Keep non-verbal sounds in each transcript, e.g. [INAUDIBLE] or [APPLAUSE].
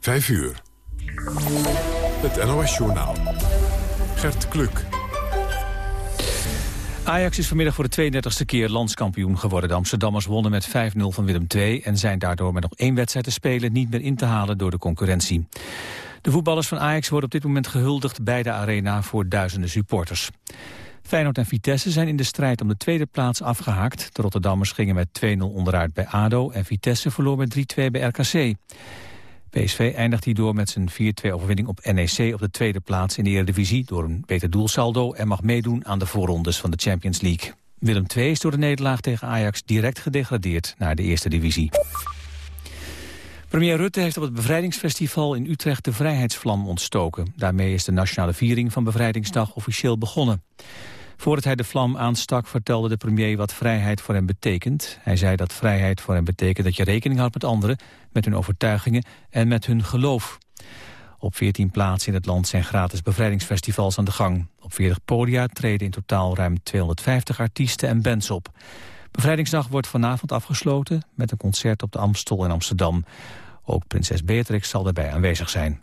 5 uur. Het NOS-journaal. Gert Kluk. Ajax is vanmiddag voor de 32e keer landskampioen geworden. De Amsterdammers wonnen met 5-0 van Willem II... en zijn daardoor met nog één wedstrijd te spelen niet meer in te halen door de concurrentie. De voetballers van Ajax worden op dit moment gehuldigd bij de arena voor duizenden supporters. Feyenoord en Vitesse zijn in de strijd om de tweede plaats afgehaakt. De Rotterdammers gingen met 2-0 onderuit bij ADO en Vitesse verloor met 3-2 bij RKC. PSV eindigt hierdoor met zijn 4-2 overwinning op NEC op de tweede plaats in de Eredivisie door een beter doelsaldo en mag meedoen aan de voorrondes van de Champions League. Willem II is door de nederlaag tegen Ajax direct gedegradeerd naar de eerste divisie. Premier Rutte heeft op het bevrijdingsfestival in Utrecht de vrijheidsvlam ontstoken. Daarmee is de nationale viering van Bevrijdingsdag officieel begonnen. Voordat hij de vlam aanstak vertelde de premier wat vrijheid voor hem betekent. Hij zei dat vrijheid voor hem betekent dat je rekening houdt met anderen, met hun overtuigingen en met hun geloof. Op 14 plaatsen in het land zijn gratis bevrijdingsfestivals aan de gang. Op 40 podia treden in totaal ruim 250 artiesten en bands op. Bevrijdingsdag wordt vanavond afgesloten met een concert op de Amstel in Amsterdam. Ook prinses Beatrix zal daarbij aanwezig zijn.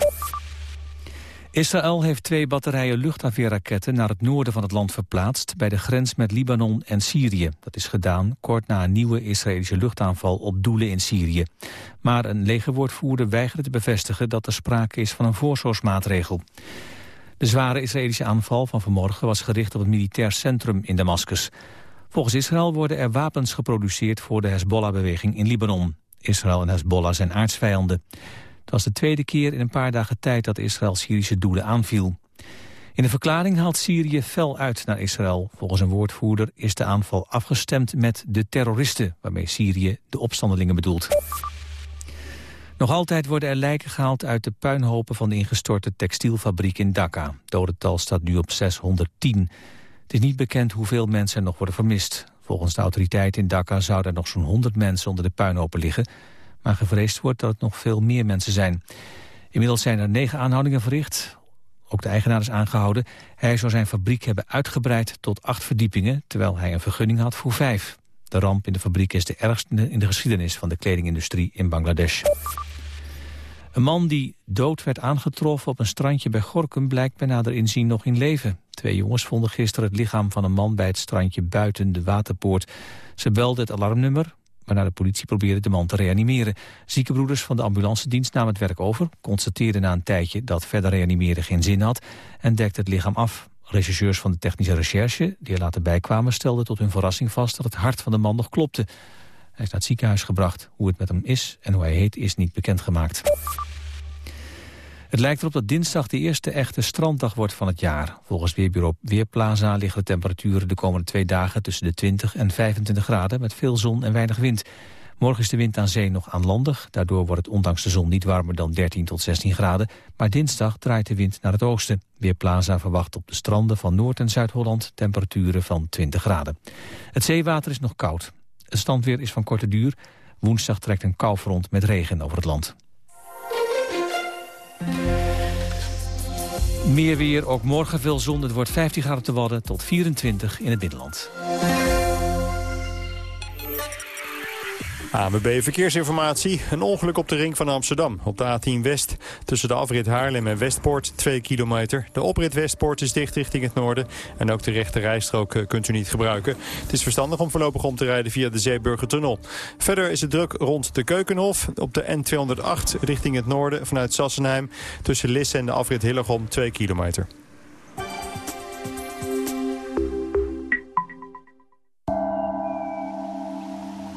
Israël heeft twee batterijen luchtafweerraketten naar het noorden van het land verplaatst bij de grens met Libanon en Syrië. Dat is gedaan kort na een nieuwe Israëlische luchtaanval op doelen in Syrië. Maar een legerwoordvoerder weigerde te bevestigen dat er sprake is van een voorzorgsmaatregel. De zware Israëlische aanval van vanmorgen was gericht op het militair centrum in Damascus. Volgens Israël worden er wapens geproduceerd voor de Hezbollah-beweging in Libanon. Israël en Hezbollah zijn aardsvijanden. Het was de tweede keer in een paar dagen tijd dat Israël Syrische doelen aanviel. In de verklaring haalt Syrië fel uit naar Israël. Volgens een woordvoerder is de aanval afgestemd met de terroristen... waarmee Syrië de opstandelingen bedoelt. Nog altijd worden er lijken gehaald uit de puinhopen van de ingestorte textielfabriek in Dhaka. Dodental staat nu op 610. Het is niet bekend hoeveel mensen er nog worden vermist. Volgens de autoriteiten in Dhaka zouden er nog zo'n 100 mensen onder de puinhopen liggen maar gevreesd wordt dat het nog veel meer mensen zijn. Inmiddels zijn er negen aanhoudingen verricht. Ook de eigenaar is aangehouden. Hij zou zijn fabriek hebben uitgebreid tot acht verdiepingen... terwijl hij een vergunning had voor vijf. De ramp in de fabriek is de ergste in de geschiedenis van de kledingindustrie in Bangladesh. Een man die dood werd aangetroffen op een strandje bij Gorkum... blijkt bij nader inzien nog in leven. Twee jongens vonden gisteren het lichaam van een man bij het strandje buiten de waterpoort. Ze belden het alarmnummer, waarna de politie probeerde de man te reanimeren. Ziekenbroeders van de ambulancedienst namen het werk over... constateerden na een tijdje dat verder reanimeren geen zin had... en dekte het lichaam af. Rechercheurs van de technische recherche, die er later bij kwamen... stelden tot hun verrassing vast dat het hart van de man nog klopte. Hij is naar het ziekenhuis gebracht. Hoe het met hem is en hoe hij heet is niet bekendgemaakt. Het lijkt erop dat dinsdag de eerste echte stranddag wordt van het jaar. Volgens Weerbureau Weerplaza liggen de temperaturen de komende twee dagen tussen de 20 en 25 graden met veel zon en weinig wind. Morgen is de wind aan zee nog aanlandig. Daardoor wordt het ondanks de zon niet warmer dan 13 tot 16 graden. Maar dinsdag draait de wind naar het oosten. Weerplaza verwacht op de stranden van Noord- en Zuid-Holland temperaturen van 20 graden. Het zeewater is nog koud. Het standweer is van korte duur. Woensdag trekt een koufront met regen over het land. Meer weer, ook morgen veel zon. Het wordt 15 graden te Wadden tot 24 in het binnenland. ANWB Verkeersinformatie. Een ongeluk op de ring van Amsterdam. Op de A10 West tussen de afrit Haarlem en Westpoort 2 kilometer. De oprit Westpoort is dicht richting het noorden. En ook de rechte rijstrook eh, kunt u niet gebruiken. Het is verstandig om voorlopig om te rijden via de Zeeburgertunnel. Verder is het druk rond de Keukenhof. Op de N208 richting het noorden vanuit Sassenheim. Tussen Lisse en de afrit Hillegom 2 kilometer.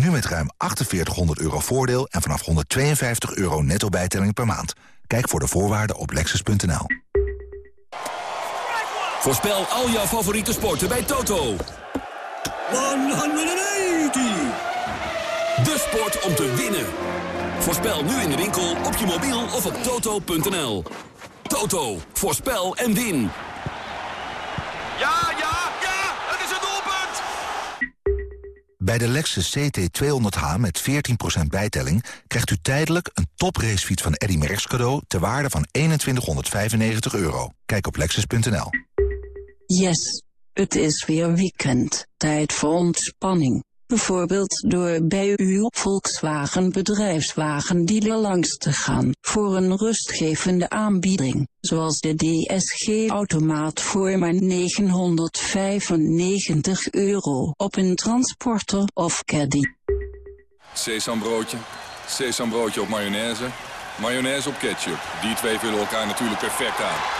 Nu met ruim 4800 euro voordeel en vanaf 152 euro netto bijtelling per maand. Kijk voor de voorwaarden op lexus.nl. Voorspel al jouw favoriete sporten bij Toto. 180! De sport om te winnen. Voorspel nu in de winkel, op je mobiel of op toto.nl. Toto, voorspel en win. Ja, ja, Bij de Lexus CT200H met 14% bijtelling... krijgt u tijdelijk een topracefiets van Eddy Merckx cadeau... ter waarde van 2195 euro. Kijk op lexus.nl. Yes, het is weer weekend. Tijd voor ontspanning. Bijvoorbeeld door bij uw Volkswagen bedrijfswagendealer langs te gaan voor een rustgevende aanbieding, zoals de DSG-automaat voor maar 995 euro op een transporter of caddy. Sesambroodje, sesambroodje op mayonaise, mayonaise op ketchup. Die twee vullen elkaar natuurlijk perfect aan.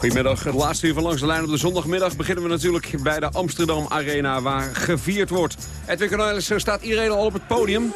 Goedemiddag, het laatste uur van Langs de Lijn op de zondagmiddag beginnen we natuurlijk bij de Amsterdam Arena waar gevierd wordt. Edwin Cornelissen staat iedereen al op het podium.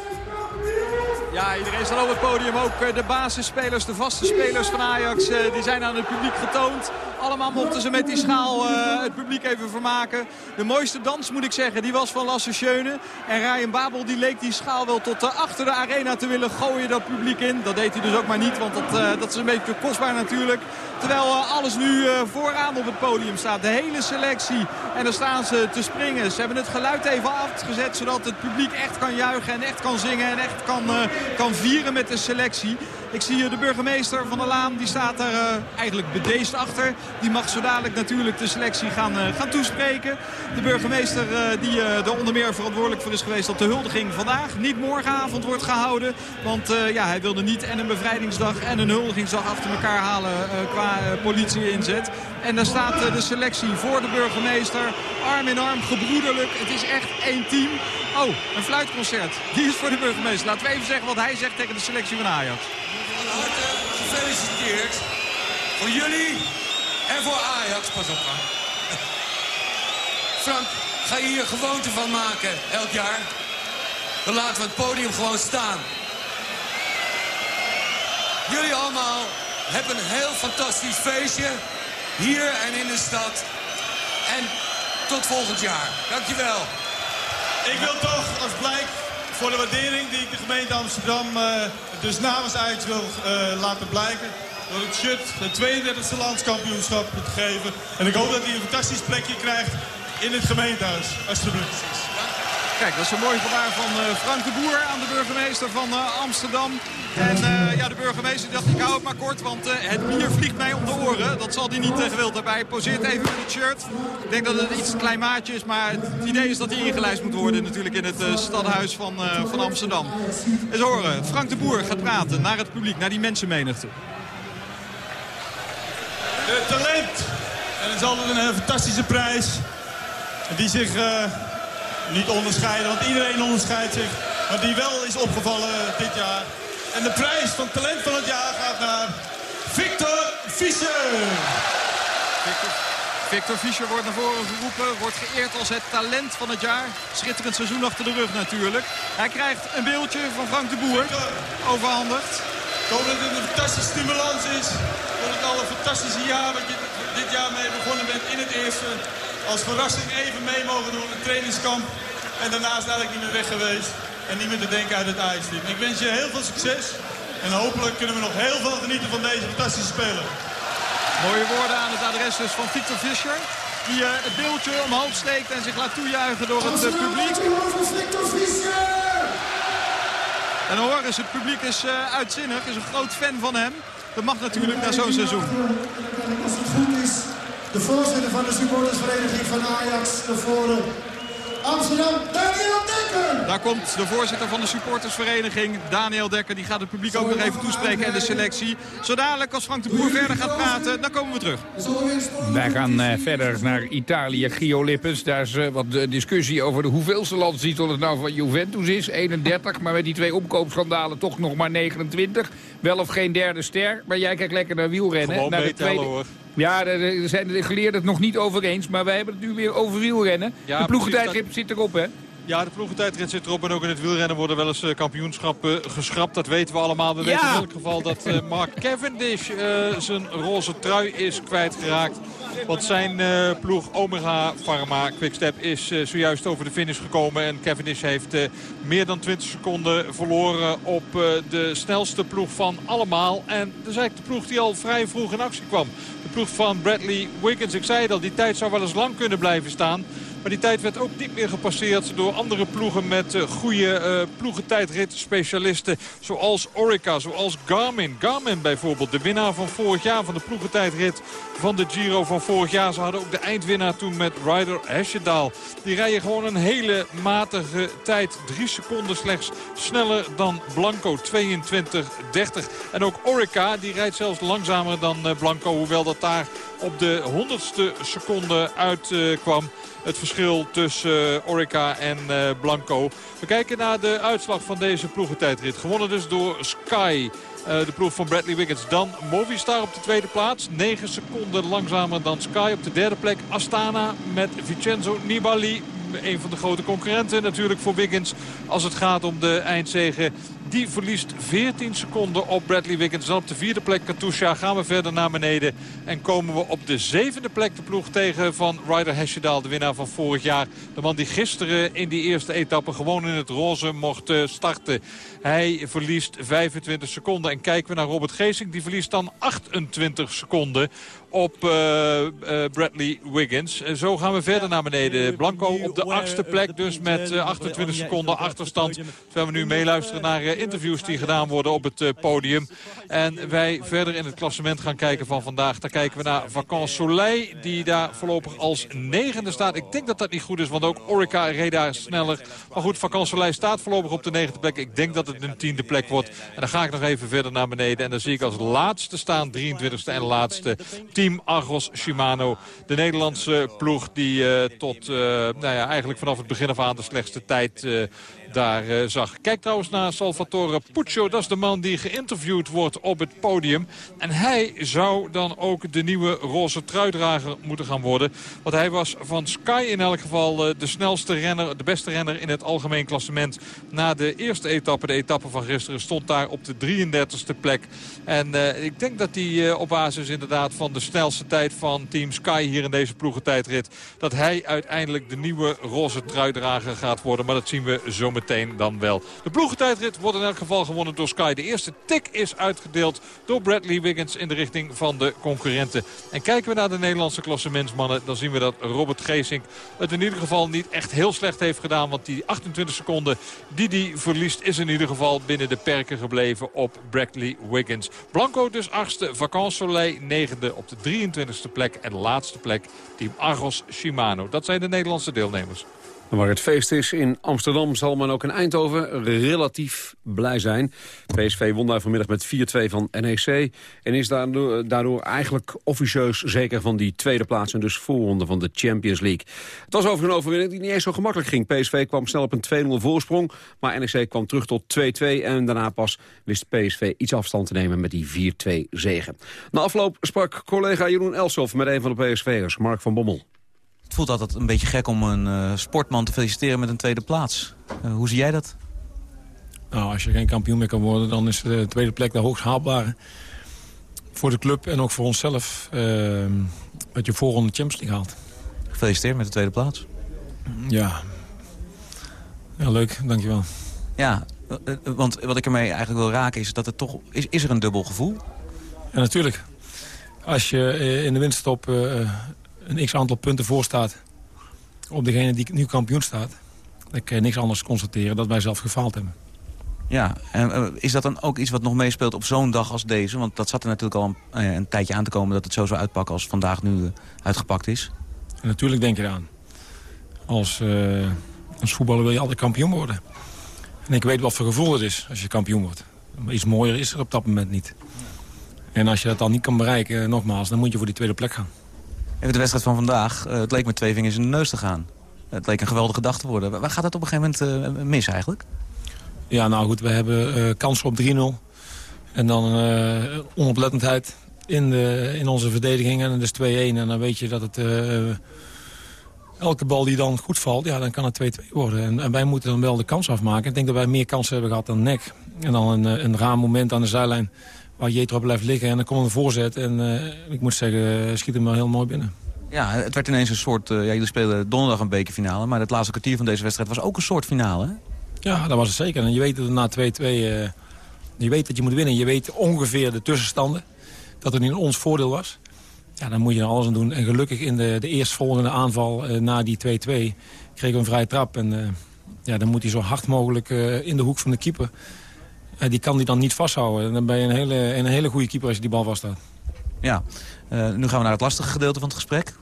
Ja, iedereen staat op het podium. Ook eh, de basisspelers, de vaste spelers van Ajax, eh, die zijn aan het publiek getoond. Allemaal mochten ze met die schaal het publiek even vermaken. De mooiste dans, moet ik zeggen, die was van Lasse Schöne. En Ryan Babel die leek die schaal wel tot uh, achter de arena te willen gooien dat publiek in. Dat deed hij dus ook maar niet, want dat, dat is een beetje kostbaar natuurlijk. Terwijl alles nu vooraan op het podium staat. De hele selectie. En dan staan ze te springen. Ze hebben het geluid even afgezet, zodat het publiek echt kan juichen en echt kan zingen. En echt kan, kan vieren met de selectie. Ik zie de burgemeester van de Laan, die staat daar uh, eigenlijk bedeesd achter. Die mag zo dadelijk natuurlijk de selectie gaan, uh, gaan toespreken. De burgemeester uh, die er onder meer verantwoordelijk voor is geweest dat de huldiging vandaag niet morgenavond wordt gehouden. Want ja, hij wilde niet en een bevrijdingsdag en een huldigingsdag achter elkaar halen qua politie inzet. En daar staat de selectie voor de burgemeester. Arm in arm, gebroederlijk. Het is echt één team. Oh, een fluitconcert. Die is voor de burgemeester. Laten we even zeggen wat hij zegt tegen de selectie van Ajax. Van harte gefeliciteerd. Voor jullie en voor Ajax. Pas op, Frank. [LAUGHS] Frank, ga je hier gewoonte van maken elk jaar? Dan laten we het podium gewoon staan. Jullie allemaal hebben een heel fantastisch feestje. Hier en in de stad. En tot volgend jaar. Dankjewel. Ik wil toch als blijk voor de waardering die ik de gemeente Amsterdam uh, dus namens Ajax wil uh, laten blijken. Door het shirt het 32e landskampioenschap te geven. En ik hoop dat hij een fantastisch plekje krijgt in het gemeentehuis. Alsjeblieft. Kijk, dat is een mooi gebaar van uh, Frank de Boer aan de burgemeester van uh, Amsterdam. En uh, ja, de burgemeester dacht, ik hou het maar kort, want het bier vliegt mij om de oren. Dat zal hij niet gewild hebben. Hij poseert even met het shirt. Ik denk dat het iets een klein maatje is, maar het idee is dat hij ingelijst moet worden natuurlijk in het stadhuis van, van Amsterdam. Eens horen, Frank de Boer gaat praten naar het publiek, naar die mensenmenigte. De talent. En het is altijd een fantastische prijs. Die zich niet onderscheiden, want iedereen onderscheidt zich. Maar die wel is opgevallen dit jaar. En de prijs van talent van het jaar gaat naar Victor Fischer. Victor, Victor Fischer wordt naar voren geroepen, wordt geëerd als het talent van het jaar. Schitterend seizoen achter de rug natuurlijk. Hij krijgt een beeldje van Frank de Boer, overhandigd. Ik hoop dat het een fantastische stimulans is. Dat het al een fantastische jaar wat je dit jaar mee begonnen bent in het eerste als verrassing even mee mogen doen een trainingskamp. En daarnaast eigenlijk niet meer weg geweest. En niet meer te denken uit het Ajax-team. Ik wens je heel veel succes. En hopelijk kunnen we nog heel veel genieten van deze fantastische speler. Mooie woorden aan het adres dus van Victor Fischer. Die uh, het beeldje omhoog steekt en zich laat toejuichen door het uh, publiek. En hoor eens, het publiek is uh, uitzinnig, is een groot fan van hem. Dat mag natuurlijk na zo'n seizoen. Als het goed is, de voorzitter van de supportersvereniging van Ajax naar voren. Amsterdam, Daniel Dekker. Daar komt de voorzitter van de supportersvereniging, Daniel Dekker. Die gaat het publiek ook nog even toespreken en de selectie. Zo dadelijk, als Frank de Boer verder gaat praten, dan komen we terug. Wij gaan uh, verder naar Italië. Gio Lippens, daar is uh, wat uh, discussie over de hoeveelste landstitel het nou van Juventus is. 31, maar met die twee omkoopschandalen toch nog maar 29. Wel of geen derde ster, maar jij kijkt lekker naar wielrennen. Gewoon naar de tweede... hoor. Ja, er zijn de geleerden het nog niet over eens. Maar wij hebben het nu weer over wielrennen. Ja, de ploegentijdrit zit erop, hè? Ja, de ploegentijdrit zit erop. En ook in het wielrennen worden wel eens uh, kampioenschappen geschrapt. Dat weten we allemaal. We ja. weten in elk geval dat uh, Mark Cavendish zijn roze trui is kwijtgeraakt. Want zijn ploeg Omega Pharma Quickstep is zojuist over de finish gekomen. En Cavendish heeft meer dan 20 seconden verloren op de snelste ploeg van allemaal. En dat is eigenlijk de ploeg die al vrij vroeg in actie kwam. De ploeg van Bradley Wiggins. Ik zei het al, die tijd zou wel eens lang kunnen blijven staan. Maar die tijd werd ook niet meer gepasseerd door andere ploegen met uh, goede uh, ploegentijdrit-specialisten. Zoals Orica, zoals Garmin. Garmin bijvoorbeeld, de winnaar van vorig jaar van de ploegentijdrit van de Giro van vorig jaar. Ze hadden ook de eindwinnaar toen met Ryder Hesjedal. Die rijden gewoon een hele matige tijd. Drie seconden slechts sneller dan Blanco. 22-30. En ook Orica, die rijdt zelfs langzamer dan uh, Blanco. Hoewel dat daar op de honderdste seconde uitkwam. Het verschil tussen uh, Orica en uh, Blanco. We kijken naar de uitslag van deze ploegentijdrit. Gewonnen dus door Sky. Uh, de ploeg van Bradley Wiggins. Dan Movistar op de tweede plaats. 9 seconden langzamer dan Sky. Op de derde plek Astana met Vincenzo Nibali. Een van de grote concurrenten natuurlijk voor Wiggins. Als het gaat om de eindzegen. Die verliest 14 seconden op Bradley Wiggins. Dan op de vierde plek Katusha gaan we verder naar beneden. En komen we op de zevende plek de ploeg tegen van Ryder Hesjedal. De winnaar van vorig jaar. De man die gisteren in die eerste etappe gewoon in het roze mocht starten. Hij verliest 25 seconden. En kijken we naar Robert Geesink. Die verliest dan 28 seconden op uh, uh, Bradley Wiggins. En zo gaan we verder naar beneden. Blanco op de achtste plek dus met uh, 28 seconden achterstand. Terwijl we nu meeluisteren naar interviews die gedaan worden op het podium. En wij verder in het klassement gaan kijken van vandaag. Daar kijken we naar Vacan Soleil die daar voorlopig als negende staat. Ik denk dat dat niet goed is, want ook Orica reed daar sneller. Maar goed, Vacan Soleil staat voorlopig op de negende plek. Ik denk dat het een tiende plek wordt. En dan ga ik nog even verder naar beneden. En dan zie ik als laatste staan, 23ste en laatste, Team Argos Shimano. De Nederlandse ploeg die uh, tot uh, nou ja, eigenlijk vanaf het begin af aan de slechtste tijd uh, daar uh, zag. Kijk trouwens naar Salvatore Puccio. Dat is de man die geïnterviewd wordt op het podium. En hij zou dan ook de nieuwe roze truidrager moeten gaan worden. Want hij was van Sky in elk geval uh, de snelste renner, de beste renner in het algemeen klassement. Na de eerste etappe, de etappe van gisteren, stond daar op de 33ste plek. En uh, ik denk dat hij op basis inderdaad van de snelste tijd van Team Sky hier in deze ploegentijdrit... dat hij uiteindelijk de nieuwe roze truidrager gaat worden. Maar dat zien we zo meteen dan wel. De ploegentijdrit wordt in elk geval gewonnen door Sky. De eerste tik is uitgedeeld door Bradley Wiggins in de richting van de concurrenten. En kijken we naar de Nederlandse klassementsmannen... dan zien we dat Robert Geesink het in ieder geval niet echt heel slecht heeft gedaan. Want die 28 seconden die hij verliest is in ieder geval binnen de perken gebleven op Bradley Wiggins. Blanco dus achtste, Vacances Soleil negende op de 23e plek. En de laatste plek Team Argos Shimano. Dat zijn de Nederlandse deelnemers. Waar het feest is in Amsterdam zal men ook in Eindhoven relatief blij zijn. PSV won daar vanmiddag met 4-2 van NEC. En is daardoor, eigenlijk officieus zeker van die tweede plaats... en dus voorronde van de Champions League. Het was over een overwinning die niet eens zo gemakkelijk ging. PSV kwam snel op een 2-0 voorsprong. Maar NEC kwam terug tot 2-2. En daarna pas wist PSV iets afstand te nemen met die 4-2 zegen. Na afloop sprak collega Jeroen Elsof met een van de PSV'ers, Mark van Bommel. Voelt altijd een beetje gek om een uh, sportman te feliciteren met een tweede plaats. Uh, hoe zie jij dat? Nou, als je geen kampioen meer kan worden, dan is de tweede plek de hoogst haalbare. Voor de club en ook voor onszelf. Uh, dat je voorronde Champions League haalt. Gefeliciteerd met de tweede plaats. Ja. Ja, leuk. Dankjewel. Ja, want wat ik ermee eigenlijk wil raken is dat het toch... Is, is er een dubbel gevoel? Ja, natuurlijk. Als je in de winststop een x-aantal punten voor staat op degene die nu kampioen staat... dan kan je niks anders constateren dat wij zelf gefaald hebben. Ja, en uh, is dat dan ook iets wat nog meespeelt op zo'n dag als deze? Want dat zat er natuurlijk al een, uh, een, tijdje aan te komen... dat het zo zou uitpakken als vandaag nu uh, uitgepakt is. En natuurlijk denk je eraan. Als Als voetballer wil je altijd kampioen worden. En ik weet wat voor gevoel het is als je kampioen wordt. Maar iets mooier is er op dat moment niet. En als je dat dan niet kan bereiken, nogmaals, dan moet je voor die tweede plek gaan. Even de wedstrijd van vandaag. het leek met twee vingers in de neus te gaan. Het leek een geweldige dag te worden. Waar gaat het op een gegeven moment mis eigenlijk? Ja, nou goed, we hebben kansen op 3-0. En dan onoplettendheid in, de, in onze verdediging. En dat is 2-1. En dan weet je dat het... elke bal die dan goed valt, ja, dan kan het 2-2 worden. En, en, wij moeten dan wel de kans afmaken. Ik denk dat wij meer kansen hebben gehad dan nek. En dan een, een raar moment aan de zijlijn waar Jetro blijft liggen. En dan komt een voorzet. En uh, ik moet zeggen, schiet hem wel heel mooi binnen. Ja, het werd ineens een soort... Uh, ja, jullie spelen donderdag een bekerfinale. Maar het laatste kwartier van deze wedstrijd was ook een soort finale, hè? Ja, dat was het zeker. En je weet dat na 2-2... Uh, je weet dat je moet winnen. Je weet ongeveer de tussenstanden. Dat het in ons voordeel was. Ja, dan moet je er alles aan doen. En gelukkig in de, de eerstvolgende aanval na die 2-2 kregen we een vrije trap. En ja, dan moet hij zo hard mogelijk in de hoek van de keeper. Die kan die dan niet vasthouden. En dan ben je een hele, een hele goede keeper als je die bal vasthoudt. Ja, nu gaan we naar het lastige gedeelte van het gesprek.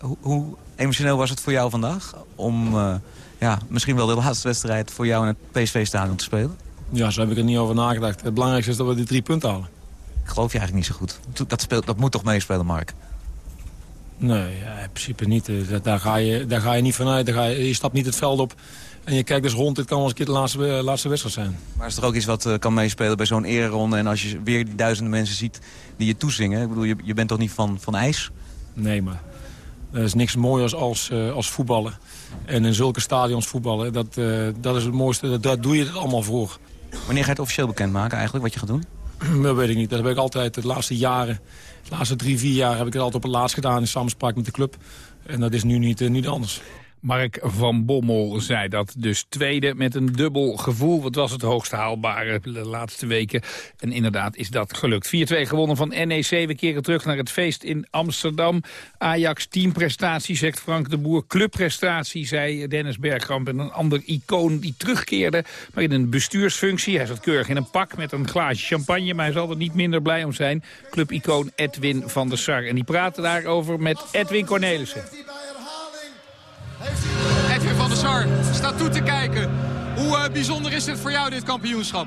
Hoe, hoe, emotioneel was het voor jou vandaag om ja, misschien wel de [LAUGHS] laatste wedstrijd voor jou in het PSV-stadion te spelen? Ja, zo heb ik er niet over nagedacht. Het belangrijkste is dat we die drie punten halen. Ik geloof je eigenlijk niet zo goed. Dat, speelt, dat moet toch meespelen, Mark? Nee, ja, in principe niet. Daar ga, je, daar ga je niet vanuit. Daar ga je, je stapt niet het veld op en je kijkt dus rond. Dit kan wel eens een keer de laatste, laatste wedstrijd zijn. Maar is er ook iets wat uh, kan meespelen bij zo'n ereronde? En als je weer die duizenden mensen ziet die je toezingen. Ik bedoel, je, je bent toch niet van, van ijs? Nee, maar er is niks mooiers als, uh, als voetballen. En in zulke stadions voetballen, dat, uh, dat is het mooiste. Dat, daar doe je het allemaal voor. Wanneer ga je het officieel bekendmaken eigenlijk, wat je gaat doen? [CLEARS THROAT] Dat weet ik niet. Dat heb ik altijd de laatste jaren, de laatste drie, vier jaar heb ik het altijd op het laatst gedaan in samenspraak met de club. En dat is nu niet, niet anders. Mark van Bommel zei dat dus tweede met een dubbel gevoel. Wat was het hoogst haalbare de laatste weken. En inderdaad is dat gelukt. 4-2 gewonnen van NEC. We keren terug naar het feest in Amsterdam. Ajax teamprestatie, zegt Frank de Boer. Clubprestatie, zei Dennis Bergkamp. En een ander icoon die terugkeerde, maar in een bestuursfunctie. Hij zat keurig in een pak met een glaasje champagne. Maar hij zal er niet minder blij om zijn. Clubicoon Edwin van der Sar. En die praten daarover met Edwin Cornelissen. Staat toe te kijken. Hoe uh, bijzonder is dit voor jou, dit kampioenschap?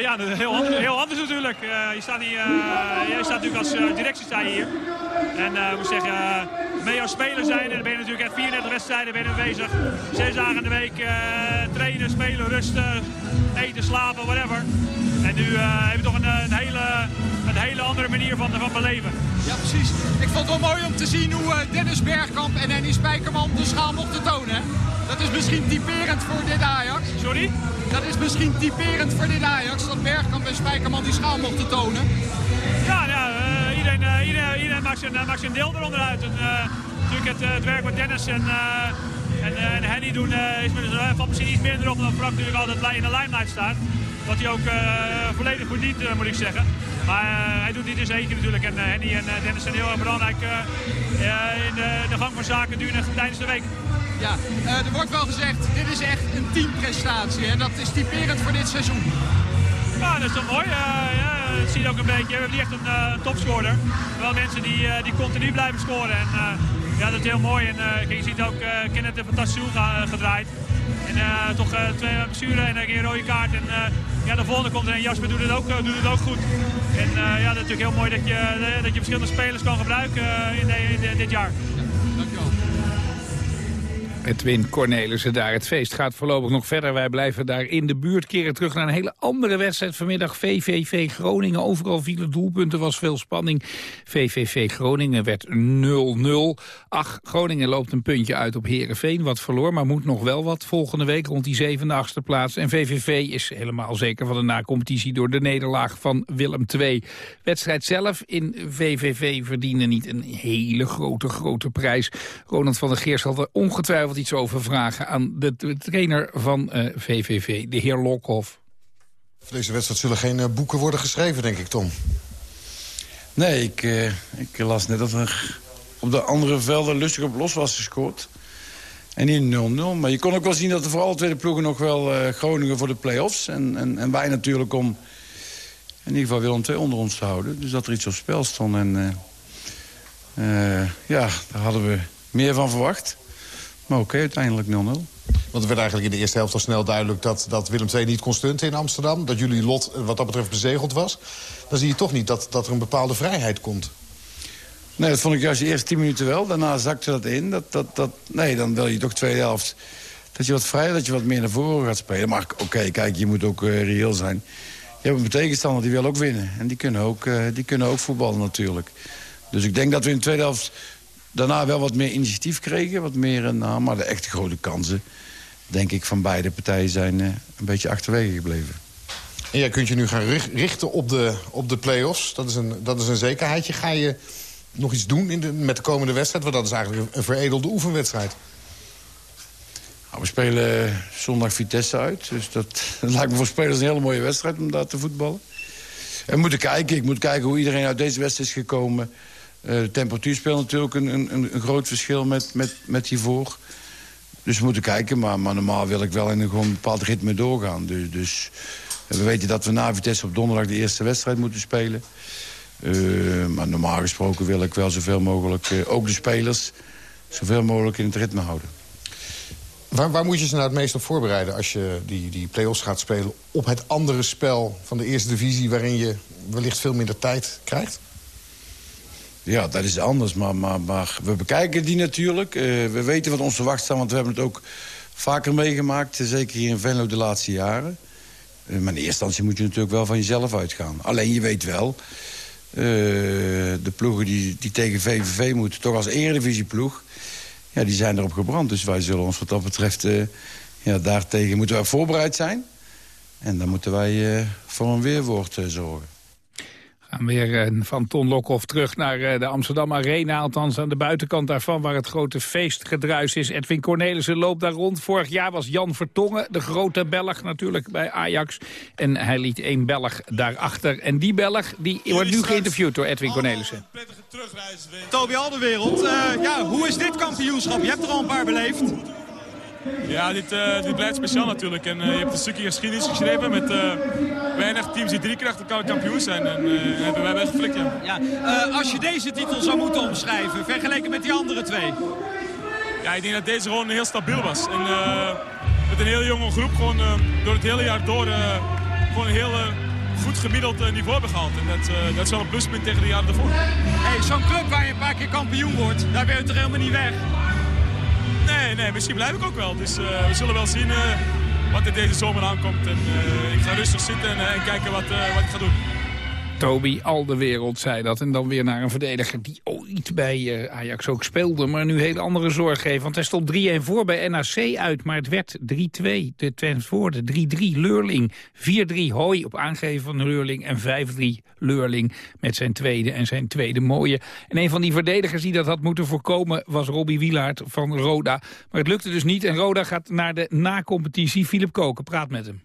Ja, heel, anders, heel anders natuurlijk. Uh, je staat hier, uh, jij staat natuurlijk als directie je hier. En ik moet zeggen, mee als speler zijn. En dan ben je natuurlijk echt 34 wedstrijden ben je bezig. Zes dagen in de week trainen, spelen, rusten, eten, slapen, whatever. En nu heb je toch een, een, hele, een hele andere manier van, van beleven. Ja, precies. Ik vond het wel mooi om te zien hoe Dennis Bergkamp en Henny Spijkerman de schaal mochten tonen. Dat is misschien typerend voor dit Ajax. Sorry? Dat is misschien typerend voor dit Ajax, dat Bergkamp en Spijkerman die schaal mochten tonen. Ja, ja uh, iedereen, iedereen, maakt, zijn, deel eronder uit. En, natuurlijk het, het, werk met Dennis en, en, en Henny doen is me dus, valt misschien iets minder op dan Frank natuurlijk altijd in de limelight staat. Wat hij ook volledig goed dient, moet ik zeggen. Maar hij doet dit zijn eentje natuurlijk. En Henny en Dennis zijn heel erg belangrijk in de, de, gang van zaken tijdens de week. Ja, er wordt wel gezegd, dit is echt een teamprestatie. En dat is typerend voor dit seizoen. Ja, dat is toch mooi. ja, dat zie ook een beetje. We hebben niet echt een topscorer. Wel mensen die, die continu blijven scoren. En ja, dat is heel mooi. En je ziet ook Kenneth een fantastisch seizoen gedraaid. En toch uh, twee blessuren en een rode kaart. En ja, de volgende komt er en Jasper doet het ook, doet het ook goed. En ja, dat is natuurlijk heel mooi dat je, dat je verschillende spelers kan gebruiken in, in dit jaar. Dankjewel. Edwin Cornelissen daar. Het feest gaat voorlopig nog verder. Wij blijven daar in de buurt. Keren terug naar een hele andere wedstrijd vanmiddag. VVV Groningen. Overal vielen doelpunten, was veel spanning. VVV Groningen werd 0-0. Ach, Groningen loopt een puntje uit op Herenveen. Wat verloor, maar moet nog wel wat volgende week rond die zevende, achtste plaats. En VVV is helemaal zeker van de nacompetitie door de nederlaag van Willem II. Wedstrijd zelf in VVV verdiende niet een hele grote, grote prijs. Ronald van der Geer zal er ongetwijfeld iets over vragen aan de, trainer van uh, eh, VVV, de heer Lokhoff. Voor deze wedstrijd zullen geen uh, boeken worden geschreven, denk ik, Tom. Nee, ik, uh, ik las net dat er op de andere velden lustig op los was gescoord. En niet 0-0. Maar je kon ook wel zien dat er voor alle tweede ploegen nog wel Groningen voor de play-offs. En, en, en, wij natuurlijk om in ieder geval Willem II onder ons te houden. Dus dat er iets op spel stond. En ja, daar hadden we meer van verwacht. Maar oké, uiteindelijk 0-0. Want het werd eigenlijk in de eerste helft al snel duidelijk... dat, dat Willem II niet kon stunten in Amsterdam. Dat jullie lot wat dat betreft bezegeld was. Dan zie je toch niet dat, dat er een bepaalde vrijheid komt. Nee, dat vond ik juist de eerste 10 minuten wel. Daarna zakte dat in. Dat, dat, dat, nee, dan wil je toch tweede helft... dat je wat vrijer, dat je wat meer naar voren gaat spelen. Maar oké, kijk, je moet ook uh, reëel zijn. Je hebt een tegenstander die wil ook winnen. En die kunnen ook, uh, die kunnen ook voetballen natuurlijk. Dus ik denk dat we in de tweede helft daarna wel wat meer initiatief kregen. Wat meer, nou, maar de echte grote kansen, denk ik, van beide partijen zijn uh, een beetje achterwege gebleven. En jij kunt je nu gaan richten op de, op de play-offs. Dat is, een, dat is een zekerheidje. Ga je nog iets doen in de, met de komende wedstrijd? Want dat is eigenlijk een veredelde oefenwedstrijd. Nou, we spelen zondag Vitesse uit. Dus dat, dat [LAUGHS] lijkt me voor spelers een hele mooie wedstrijd om daar te voetballen. En we moeten kijken. Ik moet kijken hoe iedereen uit deze wedstrijd is gekomen. Uh, de temperatuur speelt natuurlijk een, een, een groot verschil met, met, met hiervoor. Dus we moeten kijken. Maar, maar normaal wil ik wel in een bepaald ritme doorgaan. Dus, dus we weten dat we na Vitesse op donderdag de eerste wedstrijd moeten spelen. Uh, maar normaal gesproken wil ik wel zoveel mogelijk, ook de spelers... zoveel mogelijk in het ritme houden. Waar, waar moet je ze nou het meest op voorbereiden... als je die, die play-offs gaat spelen op het andere spel van de eerste divisie... waarin je wellicht veel minder tijd krijgt? Ja, dat is anders, maar, maar, maar we bekijken die natuurlijk. Uh, we weten wat ons verwacht staat, want we hebben het ook vaker meegemaakt. Zeker hier in Venlo de laatste jaren. maar in eerste instantie moet je natuurlijk wel van jezelf uitgaan. Alleen je weet wel... Uh, de ploegen die, die tegen VVV moeten, toch als eredivisieploeg... Ja, die zijn erop gebrand. Dus wij zullen ons wat dat betreft... Ja, daartegen moeten wij voorbereid zijn. En dan moeten wij voor een weerwoord zorgen gaan weer van Ton Lokhoff terug naar de Amsterdam Arena. Althans aan de buitenkant daarvan waar het grote feestgedruis is. Edwin Cornelissen loopt daar rond. Vorig jaar was Jan Vertongen, de grote Belg natuurlijk bij Ajax. En hij liet één Belg daarachter. En die Belg die wordt nu geïnterviewd door Edwin Cornelissen. Toby Alderwereld, uh, ja, hoe is dit kampioenschap? Je hebt er al een paar beleefd. Ja, dit, uh, dit blijft speciaal natuurlijk. En uh, je hebt een stukje geschiedenis geschreven met uh, weinig teams die drie keer achter elkaar kampioen zijn. En hebben wij wel geflikt, ja. ja als je deze titel zou moeten omschrijven, vergeleken met die andere twee? Ja, ik denk dat deze gewoon heel stabiel was. En met een hele jonge groep gewoon door het hele jaar door gewoon een heel goed gemiddeld niveau hebben gehaald. En dat, dat is wel een pluspunt tegen de jaren ervoor. Hey, Zo'n club waar je een paar keer kampioen wordt, daar ben je toch helemaal niet weg? Nee, nee, misschien blijf ik ook wel. Dus uh, we zullen wel zien uh, wat er deze zomer aankomt. En, uh, ik ga rustig zitten en, en kijken wat, wat ik ga doen. Toby Alderwereld zei dat. En dan weer naar een verdediger die ooit bij Ajax ook speelde... maar nu hele andere zorg heeft. Want hij stond 3-1 voor bij NAC uit, maar het werd 3-2. De Twentvoorde 3-3 Leurling. 4-3 Hooi op aangeven van Leurling. En 5-3 Leurling met zijn tweede en zijn tweede mooie. En een van die verdedigers die dat had moeten voorkomen... was Robbie Wielaert van Roda. Maar het lukte dus niet en Roda gaat naar de na-competitie. Philip Koken, praat met hem.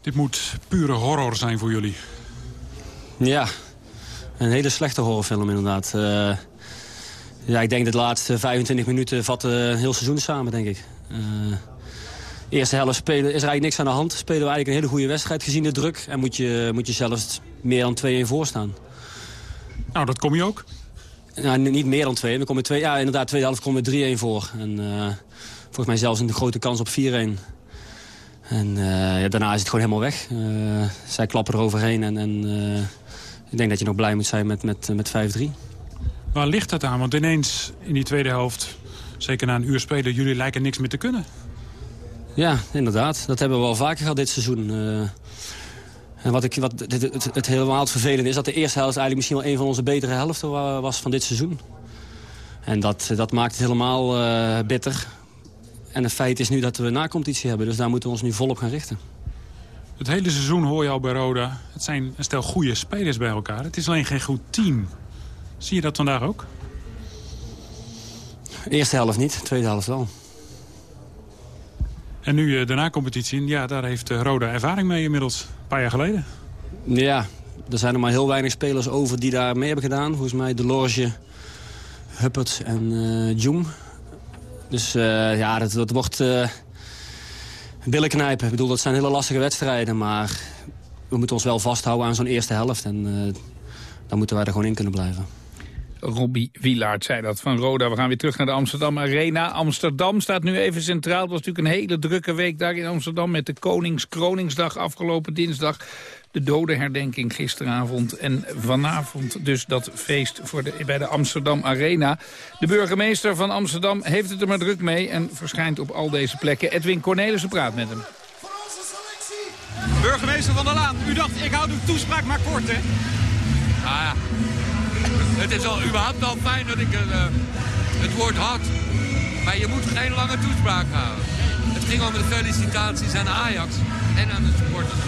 Dit moet pure horror zijn voor jullie. Ja, een hele slechte horrorfilm inderdaad. Uh, ja, ik denk dat de laatste 25 minuten vatten een heel seizoen samen, denk ik. Uh, eerste helft spelen, is er eigenlijk niks aan de hand. Spelen we eigenlijk een hele goede wedstrijd gezien de druk. En moet je, moet je zelfs meer dan 2-1 voorstaan. Nou, dat kom je ook? Nou, niet meer dan 2. Dan kom je twee, ja, inderdaad, tweede helft komen we 3-1 voor. En uh, volgens mij zelfs een grote kans op 4-1. En uh, ja, daarna is het gewoon helemaal weg. Zij klappen er overheen en, en ik denk dat je nog blij moet zijn met, met, met 5-3. Waar ligt dat aan? Want ineens in die tweede helft, zeker na een uur spelen... jullie lijken niks meer te kunnen. Ja, inderdaad. Dat hebben we al vaker gehad dit seizoen. Uh, en wat, ik, wat het, het, het, helemaal het vervelende is... dat de eerste helft eigenlijk misschien wel een van onze betere helften was van dit seizoen. En dat, dat maakt het helemaal uh, bitter. En het feit is nu dat we na-competitie hebben. Dus daar moeten we ons nu volop gaan richten. Het hele seizoen hoor je al bij Roda. Het zijn een stel goede spelers bij elkaar. Het is alleen geen goed team. Zie je dat vandaag ook? Eerste helft niet, tweede helft wel. En nu uh, de na-competitie, ja, daar heeft uh, Roda ervaring mee inmiddels. Een paar jaar geleden. Ja, er zijn er maar heel weinig spelers over die daar mee hebben gedaan. Volgens mij De Lorge, Huppert en uh. Dus ja, dat, dat wordt billen knijpen. Ik bedoel, dat zijn hele lastige wedstrijden. Maar we moeten ons wel vasthouden aan zo'n eerste helft. En dan moeten wij er gewoon in kunnen blijven. Robbie Wielaert zei dat van Roda. We gaan weer terug naar de Amsterdam Arena. Amsterdam staat nu even centraal. Het was natuurlijk een hele drukke week daar in Amsterdam... met de Konings Kroningsdag afgelopen dinsdag de dodenherdenking gisteravond en vanavond dus dat feest voor de, bij de Amsterdam Arena. De burgemeester van Amsterdam heeft het er maar druk mee en verschijnt op al deze plekken. Edwin Cornelissen praat met hem. Burgemeester van der Laan, u dacht ik hou de toespraak maar kort hè? Ja, het is al überhaupt wel fijn dat ik uh, het woord had. Maar je moet geen lange toespraak houden. Het ging om de felicitaties aan Ajax en aan de supporters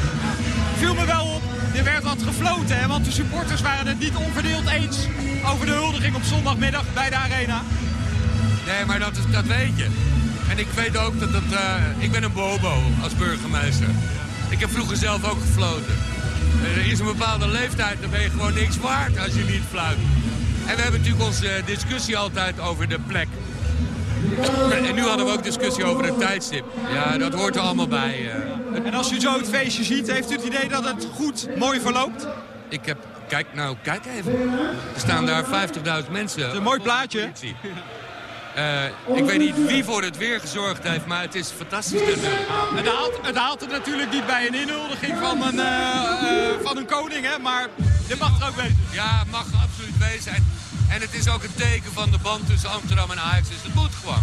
viel me wel op. Er werd wat gefloten, hè, want de supporters waren het niet onverdeeld eens over de huldiging op zondagmiddag bij de Arena. Nee, maar dat, dat weet je. En ik weet ook dat het... Uh, ik ben een bobo als burgemeester. Ik heb vroeger zelf ook gefloten. Er is een bepaalde leeftijd, dan ben je gewoon niks waard als je niet fluit. En we hebben natuurlijk onze discussie altijd over de plek. En nu hadden we ook discussie over het tijdstip. Ja, dat hoort er allemaal bij. Uh. En als u zo het feestje ziet, heeft u het idee dat het goed, mooi verloopt? Ik heb... Kijk nou, kijk even. Er staan daar 50.000 mensen. Dat is een mooi plaatje. Uh, ik weet niet wie voor het weer gezorgd heeft, maar het is fantastisch natuurlijk. Het haalt, het haalt het natuurlijk niet bij een inhuldiging van een, uh, van een koning, hè? maar dit mag er ook wezen. Ja, mag absoluut wezen. En het is ook een teken van de band tussen Amsterdam en Ajax. Dus het moet gewoon.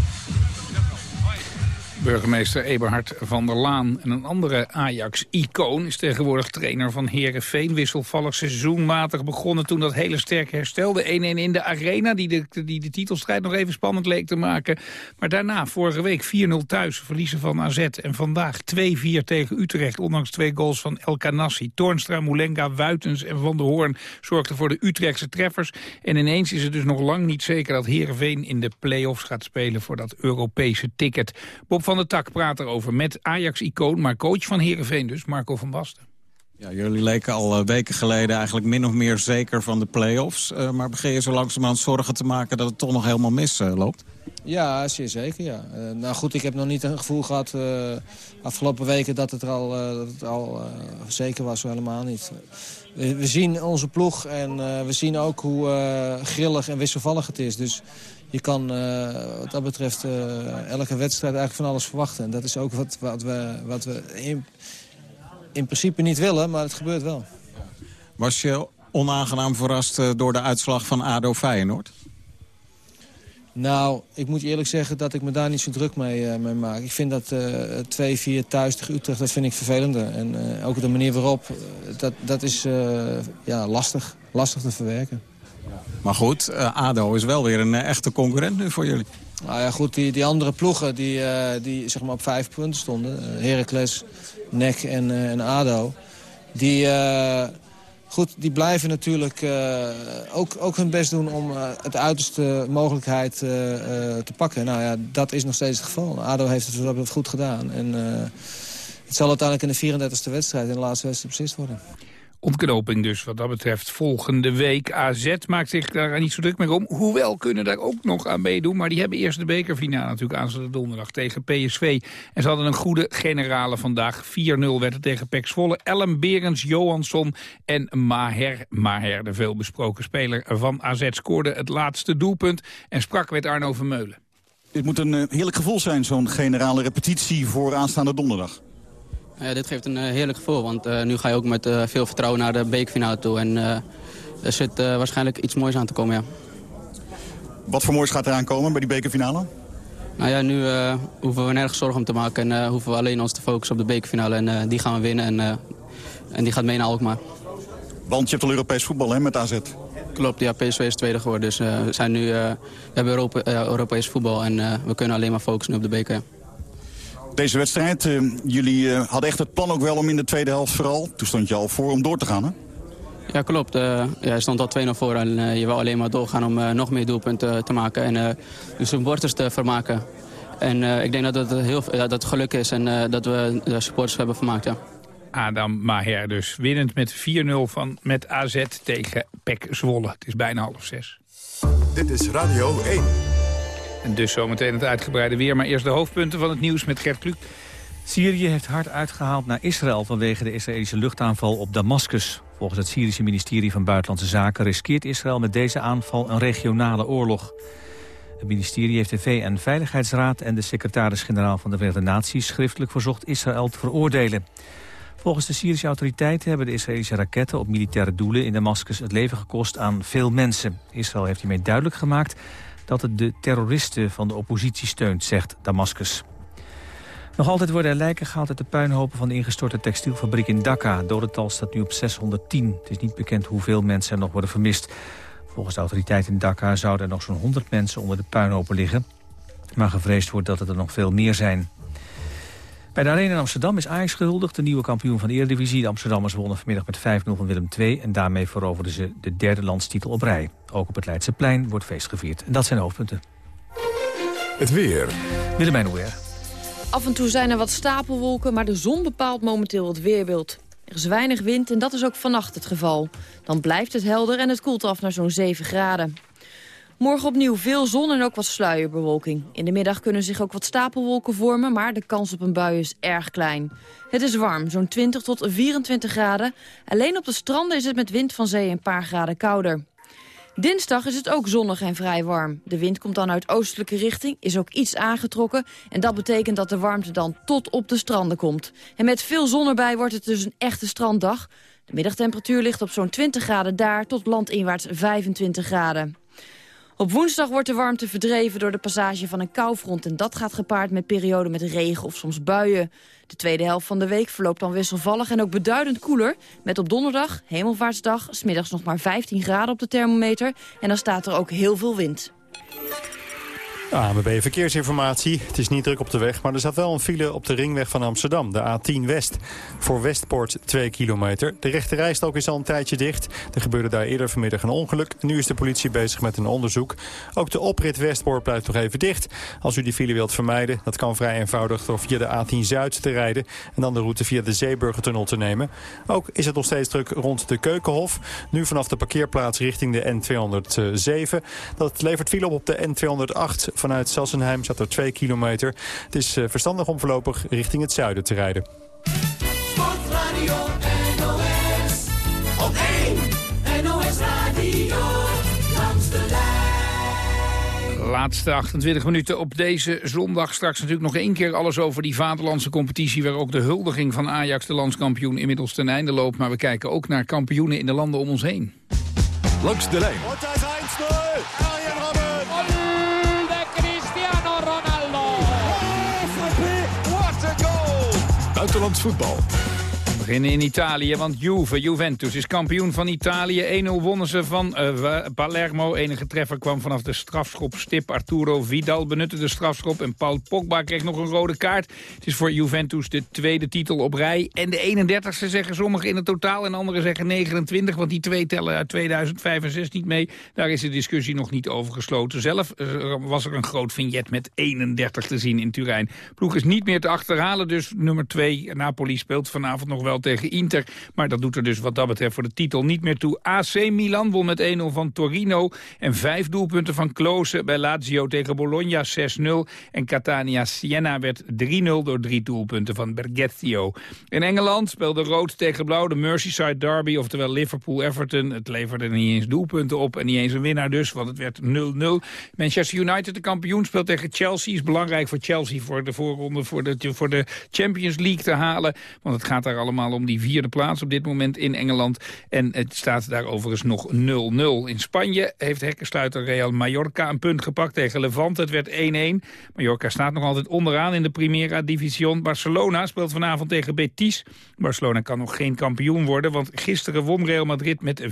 Burgemeester Eberhard van der Laan en een andere Ajax-icoon... is tegenwoordig trainer van Herenveen. Wisselvallig seizoenmatig begonnen toen dat hele sterk herstelde. 1-1 in de arena, die de, die de titelstrijd nog even spannend leek te maken. Maar daarna, vorige week 4-0 thuis, verliezen van AZ. En vandaag 2-4 tegen Utrecht, ondanks twee goals van El Kanassi. Toornstra, Moulenga, Wuitens en Van der Hoorn zorgden voor de Utrechtse treffers. En ineens is het dus nog lang niet zeker dat Herenveen in de play-offs gaat spelen... voor dat Europese ticket. Bob van der Tak praat erover met Ajax-icoon, maar coach van Heerenveen dus, Marco van Basten. Ja, jullie leken al eh, weken geleden eigenlijk min of meer zeker van de play-offs. Uh, maar begin je zo langzamerhand zorgen te maken dat het toch nog helemaal mis uh, loopt? Ja, zeer zeker, ja. Uh, nou goed, ik heb nog niet een gevoel gehad uh, afgelopen weken dat het er al, uh, dat het al zeker was, helemaal niet. We, we, zien onze ploeg en we zien ook hoe grillig en wisselvallig het is. Dus je kan wat dat betreft elke wedstrijd eigenlijk van alles verwachten. En dat is ook wat, wat we, wat we in, in principe niet willen, maar het gebeurt wel. Was je onaangenaam verrast door de uitslag van ADO Feyenoord? Nou, ik moet eerlijk zeggen dat ik me daar niet zo druk mee, uh, mee maak. Ik vind dat uh, 2-4 thuis tegen Utrecht, dat vind ik vervelender. En uh, ook de manier waarop, dat, dat is ja, lastig, lastig te verwerken. Maar goed, ADO is wel weer een echte concurrent nu voor jullie. Nou ja, goed, die, die andere ploegen die, die zeg maar op vijf punten stonden... Heracles, NEC en, en ADO... die Goed, die blijven natuurlijk ook, ook hun best doen om het uiterste mogelijkheid te pakken. Nou ja, dat is nog steeds het geval. ADO heeft het, het goed gedaan. En het zal uiteindelijk in de 34e wedstrijd, in de laatste wedstrijd, beslist worden. Ontknoping dus wat dat betreft volgende week. AZ maakt zich daar niet zo druk meer om. Hoewel kunnen daar ook nog aan meedoen. Maar die hebben eerst de bekerfinale natuurlijk aanstaande donderdag tegen PSV. En ze hadden een goede generale vandaag. 4-0 werd het tegen Pek Zwolle. Ellen Berends, Johansson en Maher. Maher, de veelbesproken speler van AZ, scoorde het laatste doelpunt. En sprak met Arno Vermeulen. Dit moet een heerlijk gevoel zijn, zo'n generale repetitie voor aanstaande donderdag. Ja, dit geeft een uh, heerlijk gevoel, want uh, nu ga je ook met uh, veel vertrouwen naar de bekerfinale toe. En er zit waarschijnlijk iets moois aan te komen, ja. Wat voor moois gaat eraan komen bij die bekerfinale? Nou ja, nu hoeven we nergens zorgen om te maken en hoeven we alleen ons te focussen op de bekerfinale. En die gaan we winnen en, en die gaat mee naar Alkmaar. Want je hebt al Europees voetbal hè, met AZ? Klopt, ja, PSV is tweede geworden. Dus we, zijn nu, we hebben Europa, Europees voetbal en we kunnen alleen maar focussen op de beker. Deze wedstrijd, uh, jullie uh, hadden echt het plan ook wel om in de tweede helft vooral... toen stond je al voor om door te gaan, hè? Ja, klopt. Uh, ja, je stond al 2-0 voor en je wil alleen maar doorgaan om nog meer doelpunten te maken. En de supporters te vermaken. En ik denk dat het, heel, dat het geluk is en dat we de supporters hebben vermaakt, ja. Adam Maher dus winnend met 4-0 van met AZ tegen PEC Zwolle. Het is bijna half zes. Dit is Radio 1. En dus zometeen het uitgebreide weer. Maar eerst de hoofdpunten van het nieuws met Gert Kluk. Syrië heeft hard uitgehaald naar Israël vanwege de Israëlische luchtaanval op Damascus. Volgens het Syrische ministerie van Buitenlandse Zaken riskeert Israël met deze aanval een regionale oorlog. Het ministerie heeft de VN-veiligheidsraad en de secretaris-generaal van de Verenigde Naties schriftelijk verzocht Israël te veroordelen. Volgens de Syrische autoriteiten hebben de Israëlische raketten op militaire doelen in Damascus het leven gekost aan veel mensen. Israël heeft hiermee duidelijk gemaakt dat het de terroristen van de oppositie steunt, zegt Damascus. Nog altijd worden er lijken gehaald uit de puinhopen van de ingestorte textielfabriek in Dhaka. Dodental staat nu op 610. Het is niet bekend hoeveel mensen er nog worden vermist. Volgens de autoriteiten in Dhaka zouden er nog zo'n 100 mensen onder de puinhopen liggen. Maar gevreesd wordt dat het er nog veel meer zijn. Bij de Arena in Amsterdam is Ajax gehuldigd, de nieuwe kampioen van de Eredivisie. De Amsterdammers wonnen vanmiddag met 5-0 van Willem II... en daarmee veroverden ze de derde landstitel op rij. Ook op het Leidseplein wordt feest gevierd. En dat zijn de hoofdpunten. Het weer. Willemijn Hoer. Af en toe zijn er wat stapelwolken, maar de zon bepaalt momenteel het weerbeeld. Er is weinig wind en dat is ook vannacht het geval. Dan blijft het helder en het koelt af naar zo'n 7 graden. Morgen opnieuw veel zon en ook wat sluierbewolking. In de middag kunnen zich ook wat stapelwolken vormen, maar de kans op een bui is erg klein. Het is warm, zo'n 20 tot 24 graden. Alleen op de stranden is het met wind van zee een paar graden kouder. Dinsdag is het ook zonnig en vrij warm. De wind komt dan uit oostelijke richting, is ook iets aangetrokken... en dat betekent dat de warmte dan tot op de stranden komt. En met veel zon erbij wordt het dus een echte stranddag. De middagtemperatuur ligt op zo'n 20 graden daar tot landinwaarts 25 graden. Op woensdag wordt de warmte verdreven door de passage van een koufront... en dat gaat gepaard met perioden met regen of soms buien. De tweede helft van de week verloopt dan wisselvallig en ook beduidend koeler... met op donderdag, hemelvaartsdag, smiddags nog maar 15 graden op de thermometer... en dan staat er ook heel veel wind. AMB Verkeersinformatie. Het is niet druk op de weg, maar er staat wel een file op de ringweg van Amsterdam, de A10 West. Voor Westpoort 2 kilometer. De rechte rijstok is al een tijdje dicht. Er gebeurde daar eerder vanmiddag een ongeluk. Nu is de politie bezig met een onderzoek. Ook de oprit Westpoort blijft nog even dicht. Als u die file wilt vermijden, dat kan vrij eenvoudig door via de A10 Zuid te rijden... en dan de route via de Zeeburgertunnel te nemen. Ook is het nog steeds druk rond de Keukenhof. Nu vanaf de parkeerplaats richting de N207. Dat levert file op op de N208 Vanuit Sassenheim zat er 2 kilometer. Het is eh, verstandig om voorlopig richting het zuiden te rijden. Sportradio NOS. Op 1 NOS Radio. Langs de lijn. Laatste 28 minuten op deze zondag. Straks natuurlijk nog één keer alles over die vaderlandse competitie... waar ook de huldiging van Ajax, de landskampioen, inmiddels ten einde loopt. Maar we kijken ook naar kampioenen in de landen om ons heen. Langs de lijn. Buitenlands voetbal. In Italië, want Juve, Juventus is kampioen van Italië. 1-0 wonnen ze van uh, Palermo. Enige treffer kwam vanaf de strafschopstip. Arturo Vidal benutte de strafschop en Paul Pogba kreeg nog een rode kaart. Het is voor Juventus de tweede titel op rij. En de 31ste zeggen sommigen in het totaal en anderen zeggen 29... want die twee tellen uit 2005 en 6 niet mee. Daar is de discussie nog niet over gesloten. Zelf uh, was er een groot vignet met 31 te zien in Turijn. Ploeg is niet meer te achterhalen, dus nummer 2 Napoli speelt vanavond nog wel tegen Inter. Maar dat doet er dus wat dat betreft voor de titel niet meer toe. AC Milan won met 1-0 van Torino. En vijf doelpunten van Klose bij Lazio tegen Bologna 6-0. En Catania Siena werd 3-0 door drie doelpunten van Bergezio. In Engeland speelde rood tegen blauw de Merseyside Derby. Oftewel Liverpool-Everton. Het leverde niet eens doelpunten op. En niet eens een winnaar dus, want het werd 0-0. Manchester United, de kampioen, speelt tegen Chelsea. Is belangrijk voor Chelsea voor de voorronde voor de, voor de Champions League te halen. Want het gaat daar allemaal om die vierde plaats op dit moment in Engeland. En het staat daar overigens nog 0-0. In Spanje heeft hekkensluiter Real Mallorca een punt gepakt tegen Levante. Het werd 1-1. Mallorca staat nog altijd onderaan in de Primera Division. Barcelona speelt vanavond tegen Betis. Barcelona kan nog geen kampioen worden, want gisteren won Real Madrid met 4-3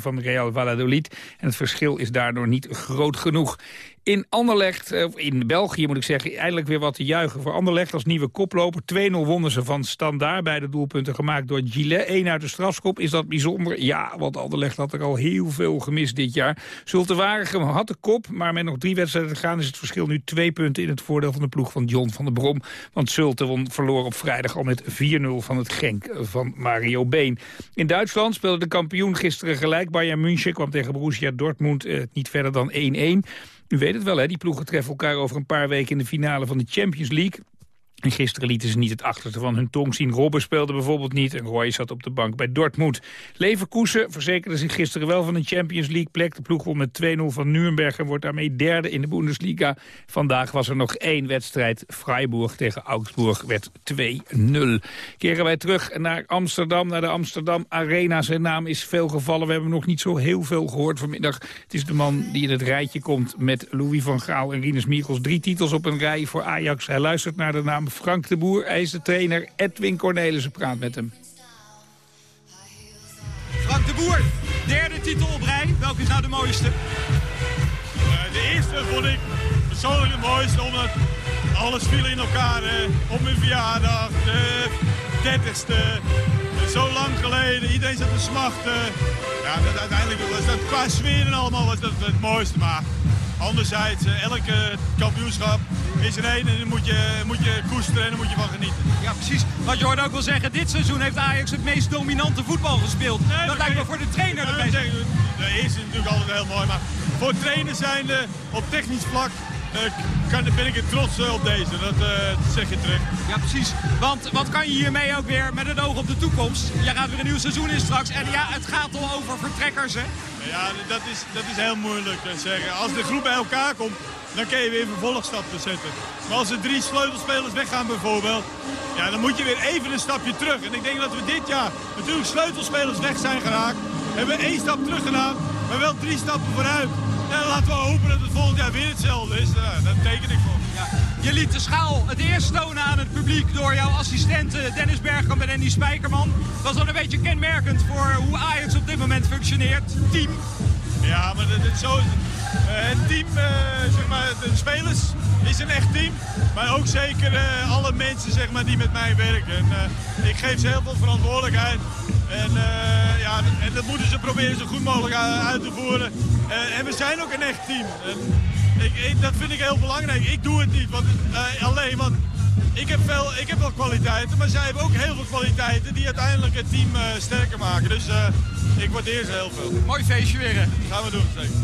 van Real Valladolid. En het verschil is daardoor niet groot genoeg. In Anderlecht, eh, in België moet ik zeggen, eindelijk weer wat te juichen voor Anderlecht als nieuwe koploper. 2-0 wonnen ze van Standaard, beide doelpunten gemaakt door Gillet. Eén uit de strafschop, is dat bijzonder? Ja, want Anderlecht had er al heel veel gemist dit jaar. Zulte Waregem had de kop, maar met nog drie wedstrijden te gaan is het verschil nu twee punten in het voordeel van de ploeg van John van der Brom. Want Zulte won, verloor op vrijdag al met 4-0 van het Genk van Mario Been. In Duitsland speelde de kampioen gisteren gelijk. Bayern München kwam tegen Borussia Dortmund eh, niet verder dan 1-1. U weet het wel, hè? die ploegen treffen elkaar over een paar weken in de finale van de Champions League. En gisteren lieten ze niet het achterste van hun tong zien. Robben speelde bijvoorbeeld niet en Roy zat op de bank bij Dortmund. Leverkusen verzekerde zich gisteren wel van een Champions League plek. De ploeg won met 2-0 van Nuremberg en wordt daarmee derde in de Bundesliga. Vandaag was er nog één wedstrijd. Freiburg tegen Augsburg werd 2-0. Keren wij terug naar Amsterdam, naar de Amsterdam Arena. Zijn naam is veel gevallen. We hebben nog niet zo heel veel gehoord vanmiddag. Het is de man die in het rijtje komt met Louis van Gaal en Rinus Michels. Drie titels op een rij voor Ajax. Hij luistert naar de naam Frank de Boer. Hij is de trainer. Edwin Cornelissen praat met hem. Frank de Boer, derde titel op rij. Welke is nou de mooiste? Eh, de eerste vond ik persoonlijk het mooiste, omdat alles viel in elkaar. Hè. Op mijn verjaardag, de dertigste, zo lang geleden, iedereen zat te smachten. Ja, dat, uiteindelijk was dat qua sfeer en allemaal was dat het mooiste. Maar anderzijds, eh, elke kampioenschap is er één en dan moet je, moet je koesteren en dan moet je van genieten. Ja, precies. Wat je hoorde ook wel zeggen, dit seizoen heeft Ajax het meest dominante voetbal gespeeld. dat lijkt me voor de trainer het meest. De eerste is natuurlijk altijd heel mooi, maar voor trainers zijnde op technisch vlak eh, kan, ben ik er trots eh, op deze. Dat eh, zeg je terecht. Ja, precies. Want wat kan je hiermee ook weer met het oog op de toekomst? Jij gaat weer een nieuw seizoen in straks. En ja, het gaat al over vertrekkers, hè? Ja, dat is, dat is heel moeilijk te zeggen. Als de groep bij elkaar komt, dan kun je weer een vervolgstap zetten. Maar als er drie sleutelspelers weggaan bijvoorbeeld, ja, dan moet je weer even een stapje terug. En ik denk dat we dit jaar natuurlijk sleutelspelers weg zijn geraakt. Hebben we één stap terug gedaan, maar wel drie stappen vooruit. En laten we hopen dat het volgend jaar weer hetzelfde is. Daar teken ik voor. Ja. Je liet de schaal het eerst tonen aan het publiek door jouw assistenten Dennis Bergkamp en Andy Spijkerman. Dat is wel een beetje kenmerkend voor hoe Ajax op dit moment functioneert. Team. Ja, maar dat, dat, zo is het. Het team, uh, zeg maar, de spelers is een echt team. Maar ook zeker uh, alle mensen zeg maar, die met mij werken. En, ik geef ze heel veel verantwoordelijkheid. En, ja, en dat moeten ze proberen zo goed mogelijk uit te voeren. en we zijn ook een echt team. En ik, ik, dat vind ik heel belangrijk. Ik doe het niet want, alleen, want ik heb, veel, ik heb wel kwaliteiten. Maar zij hebben ook heel veel kwaliteiten die uiteindelijk het team sterker maken. Dus ik waardeer ze heel veel. Mooi feestje weer. Gaan we doen, zeker.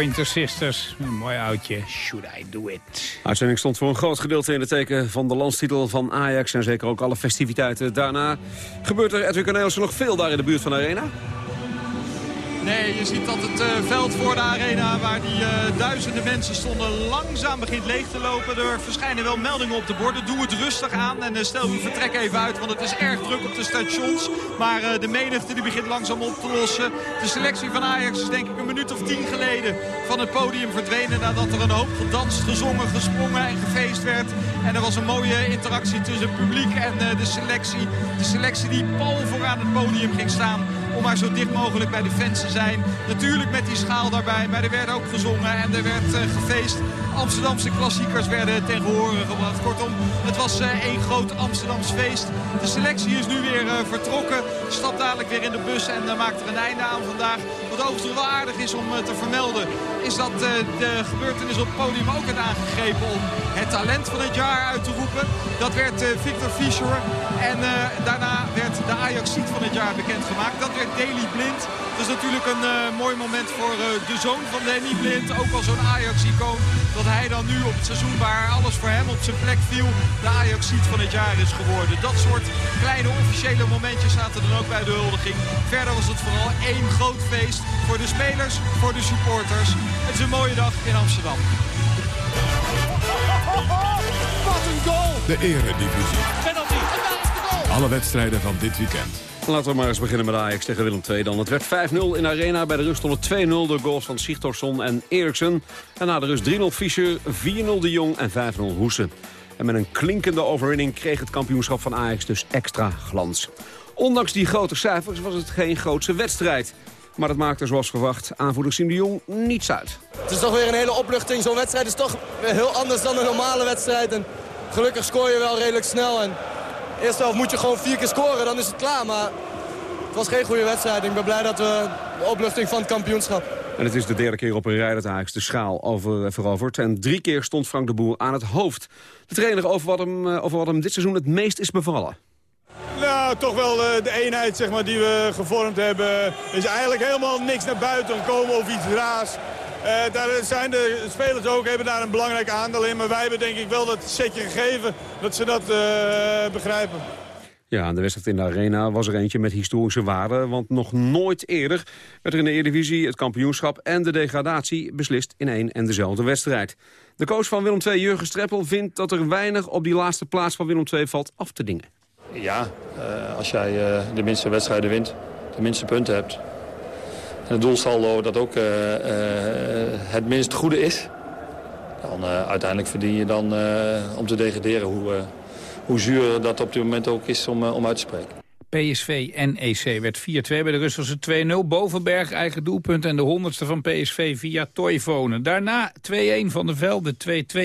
Pointer Sisters. Een mooi oudje. Should I do it? Uitzending stond voor een groot gedeelte in het teken van de landstitel van Ajax... en zeker ook alle festiviteiten daarna. Gebeurt er, Edwin Cornelissen, nog veel daar in de buurt van de arena? Je ziet dat het uh, veld voor de arena waar die uh, duizenden mensen stonden langzaam begint leeg te lopen. Er verschijnen wel meldingen op de borden. Doe het rustig aan en uh, stel uw vertrek even uit, want het is erg druk op de stations. Maar de menigte die begint langzaam op te lossen. De selectie van Ajax is denk ik een minuut of tien geleden van het podium verdwenen. Nadat er een hoop gedanst, gezongen, gesprongen en gefeest werd. En er was een mooie interactie tussen het publiek en de selectie. De selectie die pal vooraan het podium ging staan om maar zo dicht mogelijk bij de fans te zijn. Natuurlijk met die schaal daarbij, maar er werd ook gezongen en er werd uh, gefeest. Amsterdamse klassiekers werden ten gehore gebracht. Kortom, het was uh, één groot Amsterdams feest. De selectie is nu weer uh, vertrokken. Stapt dadelijk weer in de bus en maakt er een einde aan vandaag. Overigens wel aardig is om te vermelden... is dat de gebeurtenis op het podium ook werd aangegrepen om het talent van het jaar uit te roepen. Dat werd Victor Fischer. En daarna werd de Ajax-seat van het jaar bekendgemaakt. Dat werd Daley Blind. Dat is natuurlijk een mooi moment voor de zoon van Danny Blind. Ook al zo'n Ajax-icoon. Dat hij dan nu op het seizoen waar alles voor hem op zijn plek viel... de Ajax-seat van het jaar is geworden. Dat soort kleine officiële momentjes zaten dan ook bij de huldiging. Verder was het vooral één groot feest voor de spelers, voor de supporters. Het is een mooie dag in Amsterdam. Wat een goal! De eredivisie. Penalty. Alle wedstrijden van dit weekend. Laten we maar eens beginnen met Ajax tegen Willem II dan. Het werd 5-0 in de Arena. Bij de rust stond het 2-0 door goals van Sigtorsson en Eriksen. En na de rust 3-0 Fischer, 4-0 de Jong en 5-0 Hoesen. En met een klinkende overwinning kreeg het kampioenschap van Ajax dus extra glans. Ondanks die grote cijfers was het geen grootse wedstrijd. Maar dat maakte zoals verwacht aanvoerder Sim de Jong niets uit. Het is toch weer een hele opluchting. Zo'n wedstrijd is toch heel anders dan een normale wedstrijd. En gelukkig scoor je wel redelijk snel. En eerste helft moet je gewoon vier keer scoren, dan is het klaar. Maar het was geen goede wedstrijd. Ik ben blij dat we de opluchting van het kampioenschap. En het is de derde keer op een rij dat Ajax de schaal over, eh, verovert. En drie keer stond Frank de Boer aan het hoofd. De trainer over wat hem, eh, over wat hem dit seizoen het meest is bevallen. Nou, toch wel eh, de eenheid zeg maar, die we gevormd hebben. Er is eigenlijk helemaal niks naar buiten komen of iets raars. Uh, daar zijn de spelers ook, hebben daar een belangrijk aandeel in. Maar wij hebben denk ik wel dat setje gegeven dat ze dat uh, begrijpen. Ja, de wedstrijd in de Arena was er eentje met historische waarde. Want nog nooit eerder werd er in de Eredivisie het kampioenschap en de degradatie beslist in één en dezelfde wedstrijd. De coach van Willem II, Jurgen Streppel, vindt dat er weinig op die laatste plaats van Willem II valt af te dingen. Ja, uh, als jij de minste wedstrijden wint, de minste punten hebt en het doelsaldo dat ook eh, eh, het minst goede is... dan eh, uiteindelijk verdien je dan om te degraderen hoe, hoe zuur dat op dit moment ook is om, om uit te spreken. PSV NEC werd 4-2. Bij de het 2-0. Bovenberg eigen doelpunt en de honderdste van PSV via Toivonen. Daarna 2-1 van de Velde,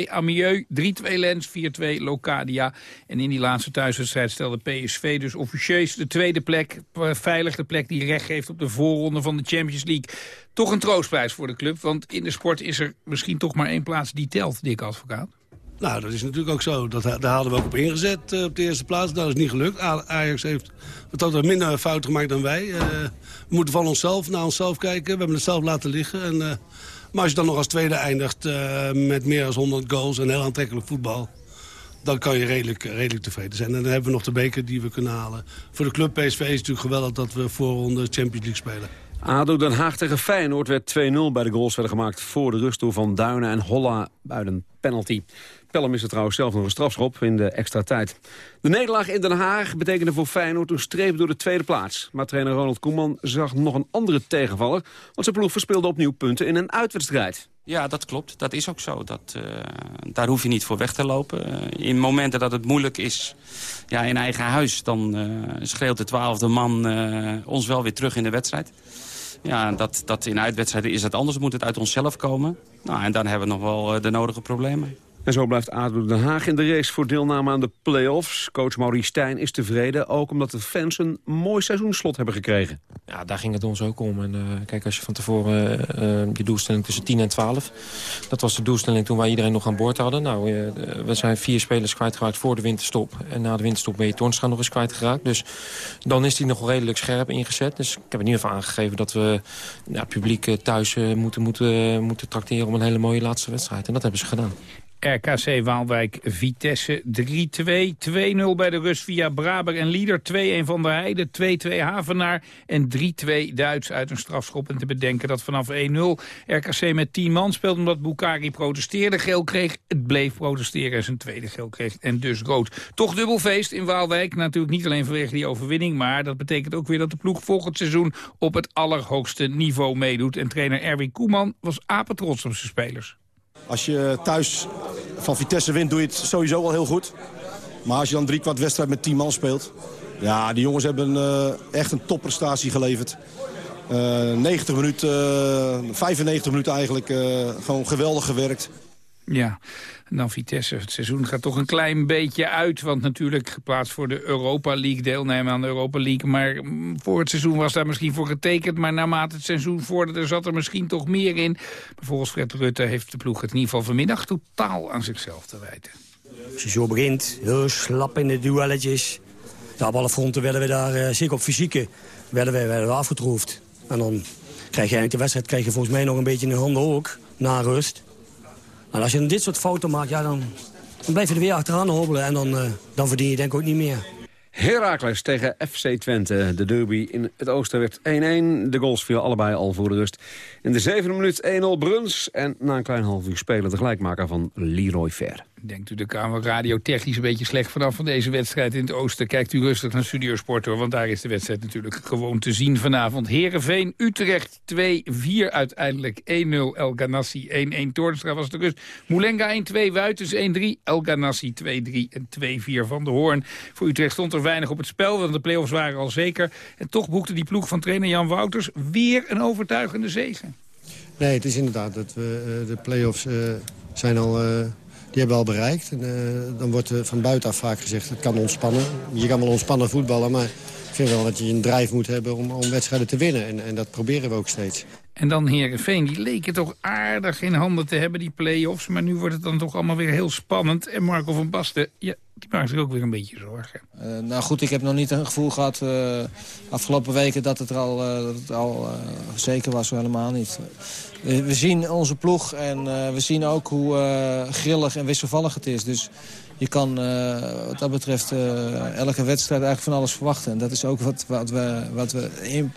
2-2 Amieux, 3-2 Lens, 4-2 Locadia. En in die laatste thuiswedstrijd stelde PSV dus officieus de tweede plek. Veilig de plek die recht geeft op de voorronde van de Champions League. Toch een troostprijs voor de club, want in de sport is er misschien toch maar één plaats die telt, Dick Advocaat. Nou, dat is natuurlijk ook zo. Dat, daar hadden we ook op ingezet uh, op de eerste plaats. Dat is niet gelukt. Ajax heeft wat minder fouten gemaakt dan wij. Uh, we moeten van onszelf naar onszelf kijken. We hebben het zelf laten liggen. En, uh, maar als je dan nog als tweede eindigt met meer dan 100 goals en heel aantrekkelijk voetbal... dan kan je redelijk, redelijk tevreden zijn. En dan hebben we nog de beker die we kunnen halen. Voor de club PSV is het natuurlijk geweldig dat we voorronde Champions League spelen. ADO Den Haag tegen Feyenoord werd 2-0 bij de goals werden gemaakt voor de rust door Van Duinen en Holla bij een penalty. Is er trouwens zelf nog een strafschop in de extra tijd. De nederlaag in Den Haag betekende voor Feyenoord een streep door de tweede plaats. Maar trainer Ronald Koeman zag nog een andere tegenvaller... want zijn ploeg verspeelde opnieuw punten in een uitwedstrijd. Ja, dat klopt. Dat is ook zo. Dat, uh, daar hoef je niet voor weg te lopen. Uh, in momenten dat het moeilijk is ja, in eigen huis... dan uh, schreeuwt de twaalfde man ons wel weer terug in de wedstrijd. Ja, dat, dat in uitwedstrijden is het anders. Moet het uit onszelf komen. Nou, en dan hebben we nog wel de nodige problemen. En zo blijft ADO Den Haag in de race voor deelname aan de play-offs. Coach Maurice Stijn is tevreden, ook omdat de fans een mooi seizoenslot hebben gekregen. Ja, daar ging het ons ook om. En, uh, kijk, als je van tevoren je doelstelling tussen 10 en 12... dat was de doelstelling toen wij iedereen nog aan boord hadden. Nou, we zijn vier spelers kwijtgeraakt voor de winterstop. En na de winterstop ben je Toornstra nog eens kwijtgeraakt. Dus dan is die nog redelijk scherp ingezet. Dus ik heb in ieder geval aangegeven dat we ja, publiek thuis moeten, moeten, moeten tracteren... om een hele mooie laatste wedstrijd. En dat hebben ze gedaan. RKC Waalwijk Vitesse 3-2. 2-0 bij de rust via Braber en Lieder. 2-1 van der Heide, 2-2 Havenaar en 3-2 Duits uit een strafschop. En te bedenken dat vanaf 1-0 RKC met 10 man speelde omdat Bukari protesteerde. Geel kreeg, het bleef protesteren en zijn tweede geel kreeg en dus rood. Toch dubbel feest in Waalwijk. Natuurlijk niet alleen vanwege die overwinning, maar dat betekent ook weer dat de ploeg volgend seizoen op het allerhoogste niveau meedoet. En trainer Erwin Koeman was apetrots op zijn spelers. Als je thuis van Vitesse wint, doe je het sowieso al heel goed. Maar als je dan drie kwart wedstrijd met 10 man speelt... Ja, die jongens hebben uh, echt een topprestatie geleverd. Uh, 90 minuten, uh, 95 minuten eigenlijk, gewoon geweldig gewerkt. Ja, en dan Vitesse. Het seizoen gaat toch een klein beetje uit. Want natuurlijk geplaatst voor de Europa League, deelnemen aan de Europa League. Maar mm, voor het seizoen was daar misschien voor getekend. Maar naarmate het seizoen vorderde zat er misschien toch meer in. Maar volgens Fred Rutte heeft de ploeg het in ieder geval vanmiddag totaal aan zichzelf te wijten. Je zo begint, heel slap in de duelletjes. Ja, op alle fronten werden we daar, uh, zeker op fysieke, werden we, werden we afgetroefd. En dan krijg je eigenlijk de wedstrijd krijg je volgens mij nog een beetje in de handen ook, na rust. Als je dit soort fouten maakt, ja, dan, dan blijf je er weer achteraan hobbelen. En dan, uh, dan verdien je denk ik ook niet meer. Heracles tegen FC Twente. De derby in het oosten werd 1-1. De goals vielen allebei al voor de rust. In de zevende minuut 1-0 Bruns. En na een klein half uur spelen de gelijkmaker van Leroy Ver. Denkt u de Kamer Radio technisch een beetje slecht vanaf van deze wedstrijd in het oosten? Kijkt u rustig naar Studiosport hoor, want daar is de wedstrijd natuurlijk gewoon te zien vanavond. Herenveen Utrecht 2-4 uiteindelijk 1-0 El Ganassi 1-1 Toornstra was de rust. Moulenga 1-2, Wuitens 1-3, El Ganassi 2-3 en 2-4 van de Hoorn. Voor Utrecht stond er weinig op het spel, want de play-offs waren al zeker. En toch boekte die ploeg van trainer Jan Wouters weer een overtuigende zege. Nee, het is inderdaad dat we uh, de play-offs uh, zijn al... Uh die hebben we al bereikt. En, dan wordt van buitenaf vaak gezegd, het kan ontspannen. Je kan wel ontspannen voetballen, maar vind wel dat je een drijf moet hebben om, om wedstrijden te winnen. En, en dat proberen we ook steeds. En dan Herenveen, die leken toch aardig in handen te hebben, die play-offs. Maar nu wordt het dan toch allemaal weer heel spannend. En Marco van Basten, ja, die maakt zich ook weer een beetje zorgen. Uh, nou goed, ik heb nog niet een gevoel gehad uh, afgelopen weken dat het er al, uh, dat het al zeker was. Helemaal niet. we zien onze ploeg en we zien ook hoe grillig en wisselvallig het is. Dus je kan wat dat betreft elke wedstrijd eigenlijk van alles verwachten. En dat is ook wat, wat we, wat we in,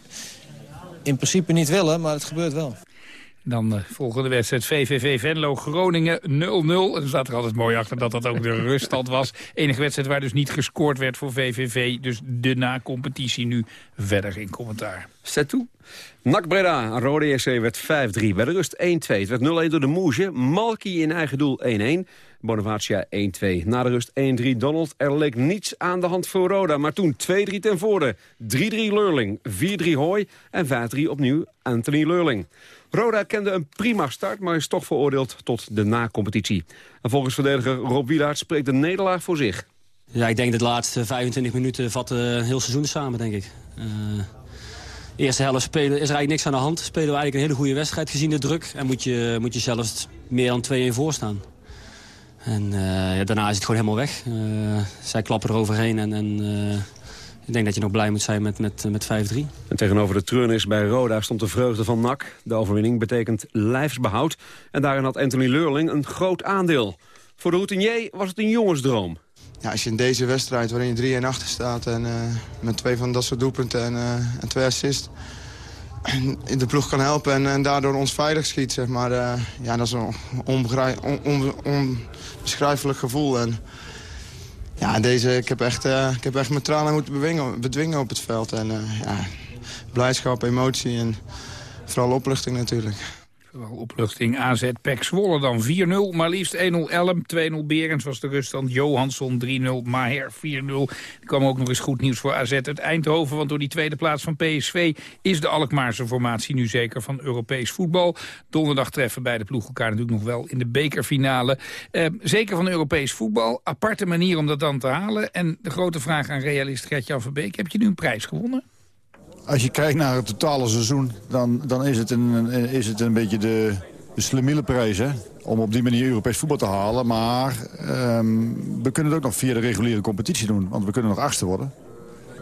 in principe niet willen, maar het gebeurt wel. Dan de volgende wedstrijd VVV Venlo Groningen 0-0. En er staat er altijd mooi achter dat dat ook de ruststand was. Enige wedstrijd waar dus niet gescoord werd voor VVV. Dus de na-competitie nu verder in commentaar. Zet toe. NAC Breda, Rode JC werd 5-3. Bij de rust 1-2. Het werd 0-1 door de Moesje. Malky in eigen doel 1-1. Bonavacia 1-2. Na de rust 1-3 Donald. Er leek niets aan de hand voor Roda. Maar toen 2-3 ten voorde. 3-3 Leurling. 4-3 Hooi. En 5-3 opnieuw Anthony Leurling. Roda kende een prima start, maar is toch veroordeeld tot de na-competitie. En volgens verdediger Rob Wielaert spreekt de nederlaag voor zich. Ja, ik denk dat de laatste 25 minuten vatten heel seizoen samen, denk ik. Uh, eerste helft spelen, is er eigenlijk niks aan de hand. Spelen we eigenlijk een hele goede wedstrijd gezien de druk. En moet je, moet je zelfs meer dan 2-1 voorstaan. En uh, ja, daarna is het gewoon helemaal weg. Uh, zij klappen er overheen en, en ik denk dat je nog blij moet zijn met, met, met 5-3. En tegenover de treurnis bij Roda stond de vreugde van NAC. De overwinning betekent lijfsbehoud. En daarin had Anthony Leurling een groot aandeel. Voor de routinier was het een jongensdroom. Ja, als je in deze wedstrijd waarin je 3 en achter staat... en uh, met twee van dat soort doelpunten en, uh, en twee assists... de ploeg kan helpen en, en daardoor ons veilig schiet, zeg maar. Uh, ja, dat is een onbeschrijfelijk on, on, gevoel. En, ja, deze, ik, heb echt, uh, ik heb echt mijn tranen moeten bedwingen, op het veld. En uh, ja, blijdschap, emotie en vooral opluchting natuurlijk. Wel opluchting. AZ Pek Zwolle dan 4-0, maar liefst 1-0 Elm, 2-0 Berens was de ruststand. Johansson 3-0, Maher 4-0. Er kwam ook nog eens goed nieuws voor AZ uit Eindhoven... want door die tweede plaats van PSV is de Alkmaarse formatie nu zeker van Europees voetbal. Donderdag treffen beide ploegen elkaar natuurlijk nog wel in de bekerfinale. Eh, zeker van Europees voetbal, aparte manier om dat dan te halen. En de grote vraag aan realist Gert-Jan Verbeek, heb je nu een prijs gewonnen? Als je kijkt naar het totale seizoen, dan, dan is, het een, is het een beetje de, de Slemielenprijs. Hè? Om op die manier Europees voetbal te halen. Maar ehm, we kunnen het ook nog via de reguliere competitie doen. Want we kunnen nog achtste worden.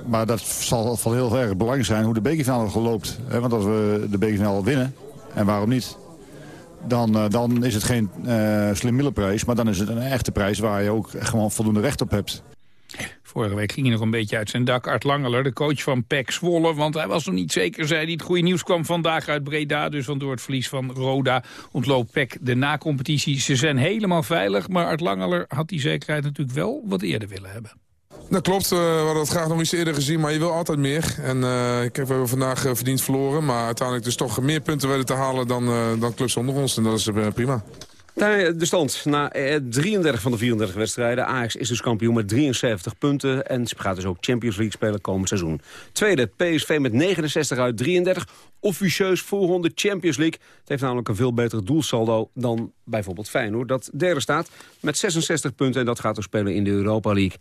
Maar dat zal van heel erg belangrijk zijn hoe de bekerfinale geloopt. Hè? Want als we de bekerfinale winnen, en waarom niet... Dan, eh, dan is het geen uh, Slemielenprijs, maar dan is het een echte prijs... waar je ook gewoon voldoende recht op hebt. Vorige week ging hij nog een beetje uit zijn dak. Art Langeler, de coach van PEC Zwolle. Want hij was nog niet zeker, zei hij. Het goede nieuws kwam vandaag uit Breda. Dus want door het verlies van Roda ontloopt PEC de na-competitie. Ze zijn helemaal veilig. Maar Art Langeler had die zekerheid natuurlijk wel wat eerder willen hebben. Dat klopt, uh, we hadden het graag nog iets eerder gezien, maar je wil altijd meer. En uh, kijk, we hebben vandaag uh, verdiend verloren, maar uiteindelijk dus toch meer punten werden te halen dan, dan clubs onder ons. En dat is prima. De stand na 33 van de 34 wedstrijden. Ajax is dus kampioen met 73 punten. En ze gaat dus ook Champions League spelen komend seizoen. Tweede, PSV met 69 uit 33. Officieus voorronde Champions League. Het heeft namelijk een veel beter doelsaldo dan bijvoorbeeld Feyenoord. Dat derde staat met 66 punten. En dat gaat dus spelen in de Europa League.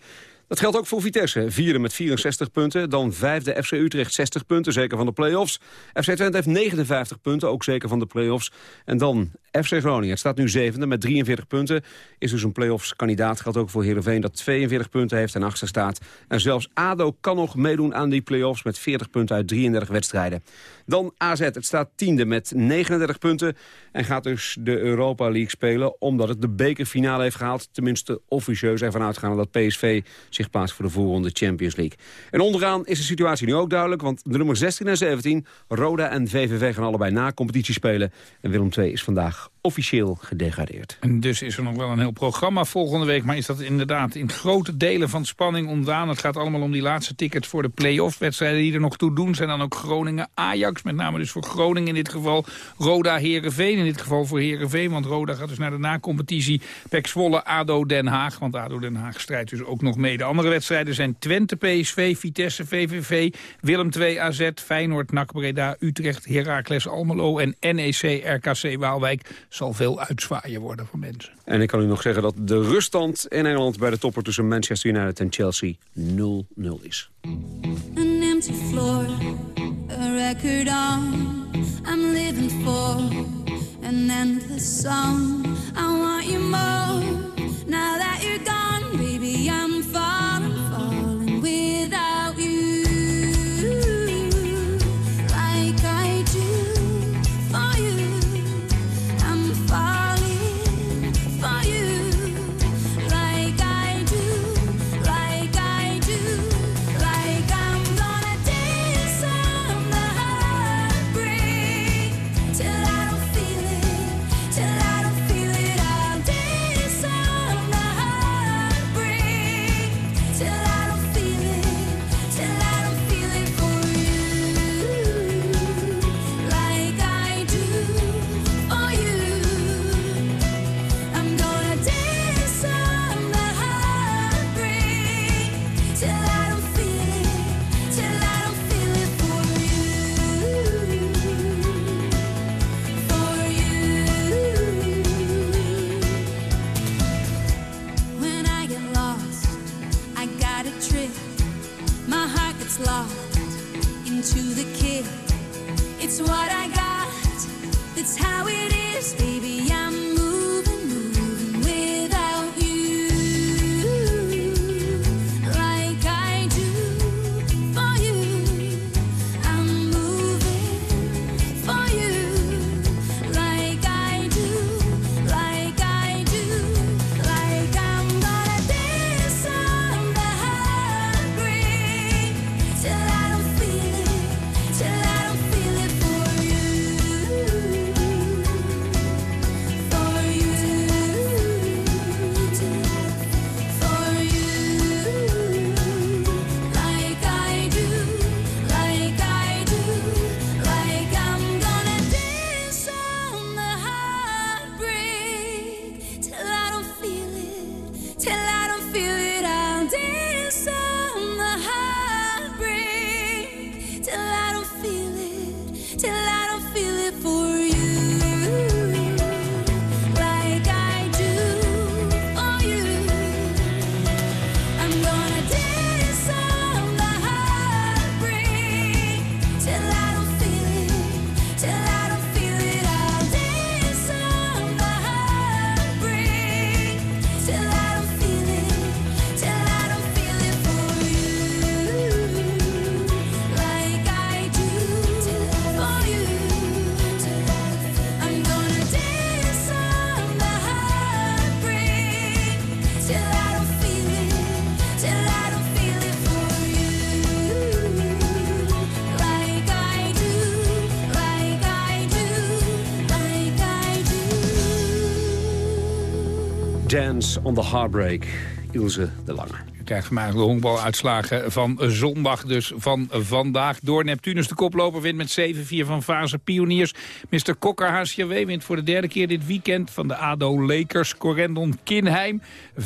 Dat geldt ook voor Vitesse. Vierde met 64 punten. Dan vijfde FC Utrecht 60 punten, zeker van de play-offs. FC Twente heeft 59 punten, ook zeker van de play-offs. En dan FC Groningen. Het staat nu zevende met 43 punten. Is dus een play-offs kandidaat. Geldt ook voor Heerenveen dat 42 punten heeft en achter staat. En zelfs ADO kan nog meedoen aan die play-offs met 40 punten uit 33 wedstrijden. Dan AZ. Het staat tiende met 39 punten. En gaat dus de Europa League spelen. Omdat het de bekerfinale heeft gehaald. Tenminste officieus ervan uitgaan dat PSV zich plaatst voor de voorronde Champions League. En onderaan is de situatie nu ook duidelijk. Want de nummer 16 en 17, Roda en VVV gaan allebei na competitie spelen. En Willem II is vandaag officieel gedegradeerd. En dus is er nog wel een heel programma volgende week. Maar is dat inderdaad in grote delen van spanning ontdaan. Het gaat allemaal om die laatste tickets voor de play-off wedstrijden die er nog toe doen. Zijn dan ook Groningen-Ajax, met name dus voor Groningen in dit geval. Roda-Herenveen in dit geval voor Herenveen. Want Roda gaat dus naar de na-competitie. Zwolle-ADO-Den Haag. Want ADO-Den Haag strijdt dus ook nog mee. De andere wedstrijden zijn Twente, PSV, Vitesse, VVV, Willem II, AZ, Feyenoord, NAC Breda, Utrecht, Heracles, Almelo en NEC, RKC Waalwijk zal veel uitzwaaien worden voor mensen. En ik kan u nog zeggen dat de ruststand in Engeland bij de topper tussen Manchester United en Chelsea 0-0 is. An empty floor, a record on. I'm living for an endless song. I want you Dance on the Heartbreak. Ilse de Lange. Krijgt vandaag de honkbaluitslagen van zondag, dus van vandaag. Door Neptunus de koploper wint met 7-4 van Fase Pioniers. Mr. Kokker HCW wint voor de derde keer dit weekend van de ADO Lakers. Corendon Kinheim 5-2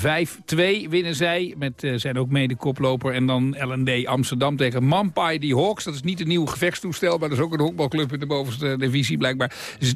winnen zij, met uh, zijn ook mede koploper. En dan LND Amsterdam tegen Mampai die Hawks. Dat is niet een nieuw gevechtstoestel, maar dat is ook een honkbalclub in de bovenste divisie blijkbaar. Dus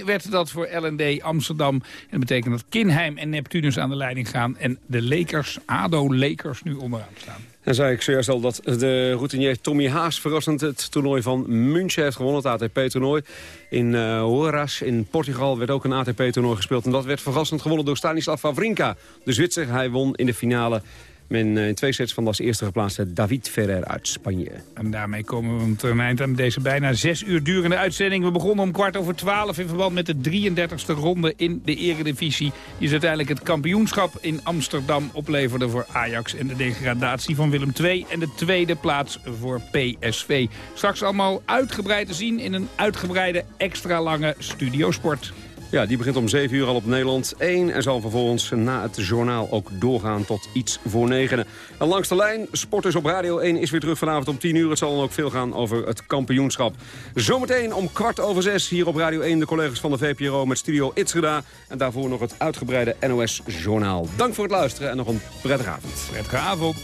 2-1 werd dat voor LND Amsterdam. En dat betekent dat Kinheim en Neptunus aan de leiding gaan. En de Lakers, ADO Lakers, nu onderaan staan. En zei ik zojuist al dat de routinier Tommy Haas verrassend het toernooi van München heeft gewonnen. Het ATP-toernooi. In uh, Horas in Portugal werd ook een ATP-toernooi gespeeld. En dat werd verrassend gewonnen door Stanislav Wawrinka. De Zwitser, hij won in de finale men in twee sets van als eerste geplaatste David Ferrer uit Spanje. En daarmee komen we een eind aan deze bijna zes uur durende uitzending. We begonnen om kwart over twaalf in verband met de 33e ronde in de eredivisie. Die is uiteindelijk het kampioenschap in Amsterdam opleverde voor Ajax... en de degradatie van Willem II en de tweede plaats voor PSV. Straks allemaal uitgebreid te zien in een uitgebreide extra lange studiosport. Ja, die begint om 7 uur al op Nederland 1 en zal vervolgens na het journaal ook doorgaan tot iets voor 9. En langs de lijn, Sporters op Radio 1 is weer terug vanavond om 10 uur. Het zal dan ook veel gaan over het kampioenschap. Zometeen om kwart over 6 hier op Radio 1 de collega's van de VPRO met Studio Itzgeda. En daarvoor nog het uitgebreide NOS Journaal. Dank voor het luisteren en nog een prettige avond. Prettige avond.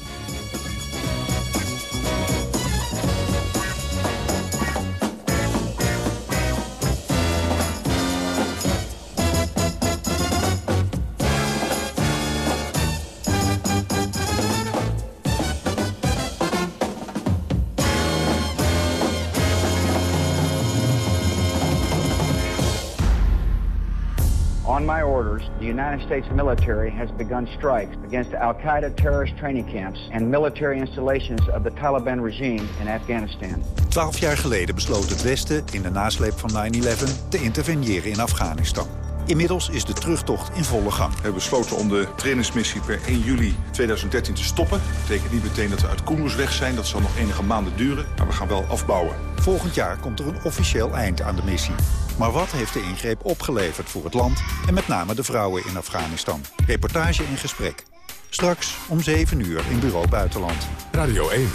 The United States military has begun strikes against Al-Qaeda terrorist training camps and military installations of the Taliban regime in Afghanistan. Twaalf jaar geleden besloot het Westen in de nasleep van 9-11 te interveneren in Afghanistan. Inmiddels is de terugtocht in volle gang. We hebben besloten om de trainingsmissie per 1 juli 2013 te stoppen. Dat betekent niet meteen dat we uit Kunduz weg zijn. Dat zal nog enige maanden duren. Maar we gaan wel afbouwen. Volgend jaar komt er een officieel eind aan de missie. Maar wat heeft de ingreep opgeleverd voor het land en met name de vrouwen in Afghanistan? Reportage in gesprek. Straks om 7 uur in Bureau Buitenland. Radio 1.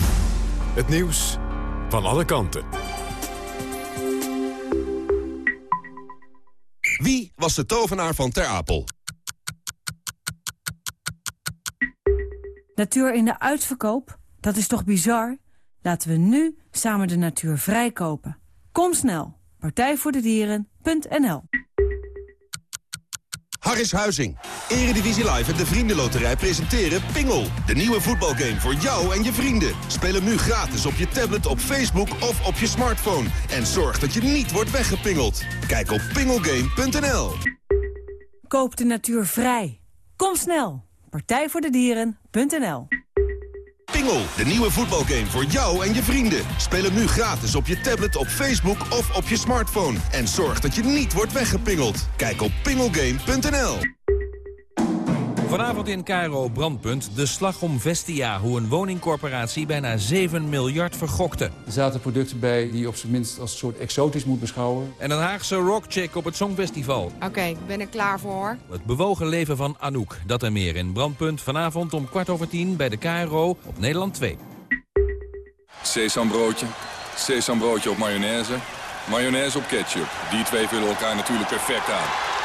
Het nieuws van alle kanten. Wie was de tovenaar van Ter Apel? Natuur in de uitverkoop? Dat is toch bizar? Laten we nu samen de natuur vrijkopen. Kom snel. Partijvoordedieren.nl Harris Huizing. Eredivisie Live en de Vriendenloterij presenteren Pingel. De nieuwe voetbalgame voor jou en je vrienden. Speel hem nu gratis op je tablet, op Facebook of op je smartphone. En zorg dat je niet wordt weggepingeld. Kijk op pingelgame.nl Koop de natuur vrij. Kom snel. Partijvoordedieren.nl Pingel, de nieuwe voetbalgame voor jou en je vrienden. Speel hem nu gratis op je tablet, op Facebook of op je smartphone. En zorg dat je niet wordt weggepingeld. Kijk op pingelgame.nl Vanavond in Cairo Brandpunt de slag om Vestia. Hoe een woningcorporatie bijna 7 miljard vergokte. Er zaten producten bij die je op zijn minst als een soort exotisch moet beschouwen. En een Haagse rockcheck op het Songfestival. Oké, ik ben er klaar voor. Het bewogen leven van Anouk. Dat en meer in Brandpunt vanavond om kwart over tien bij de KRO op Nederland 2. Sesambroodje, sesambroodje op mayonaise, mayonaise op ketchup. Die twee vullen elkaar natuurlijk perfect aan.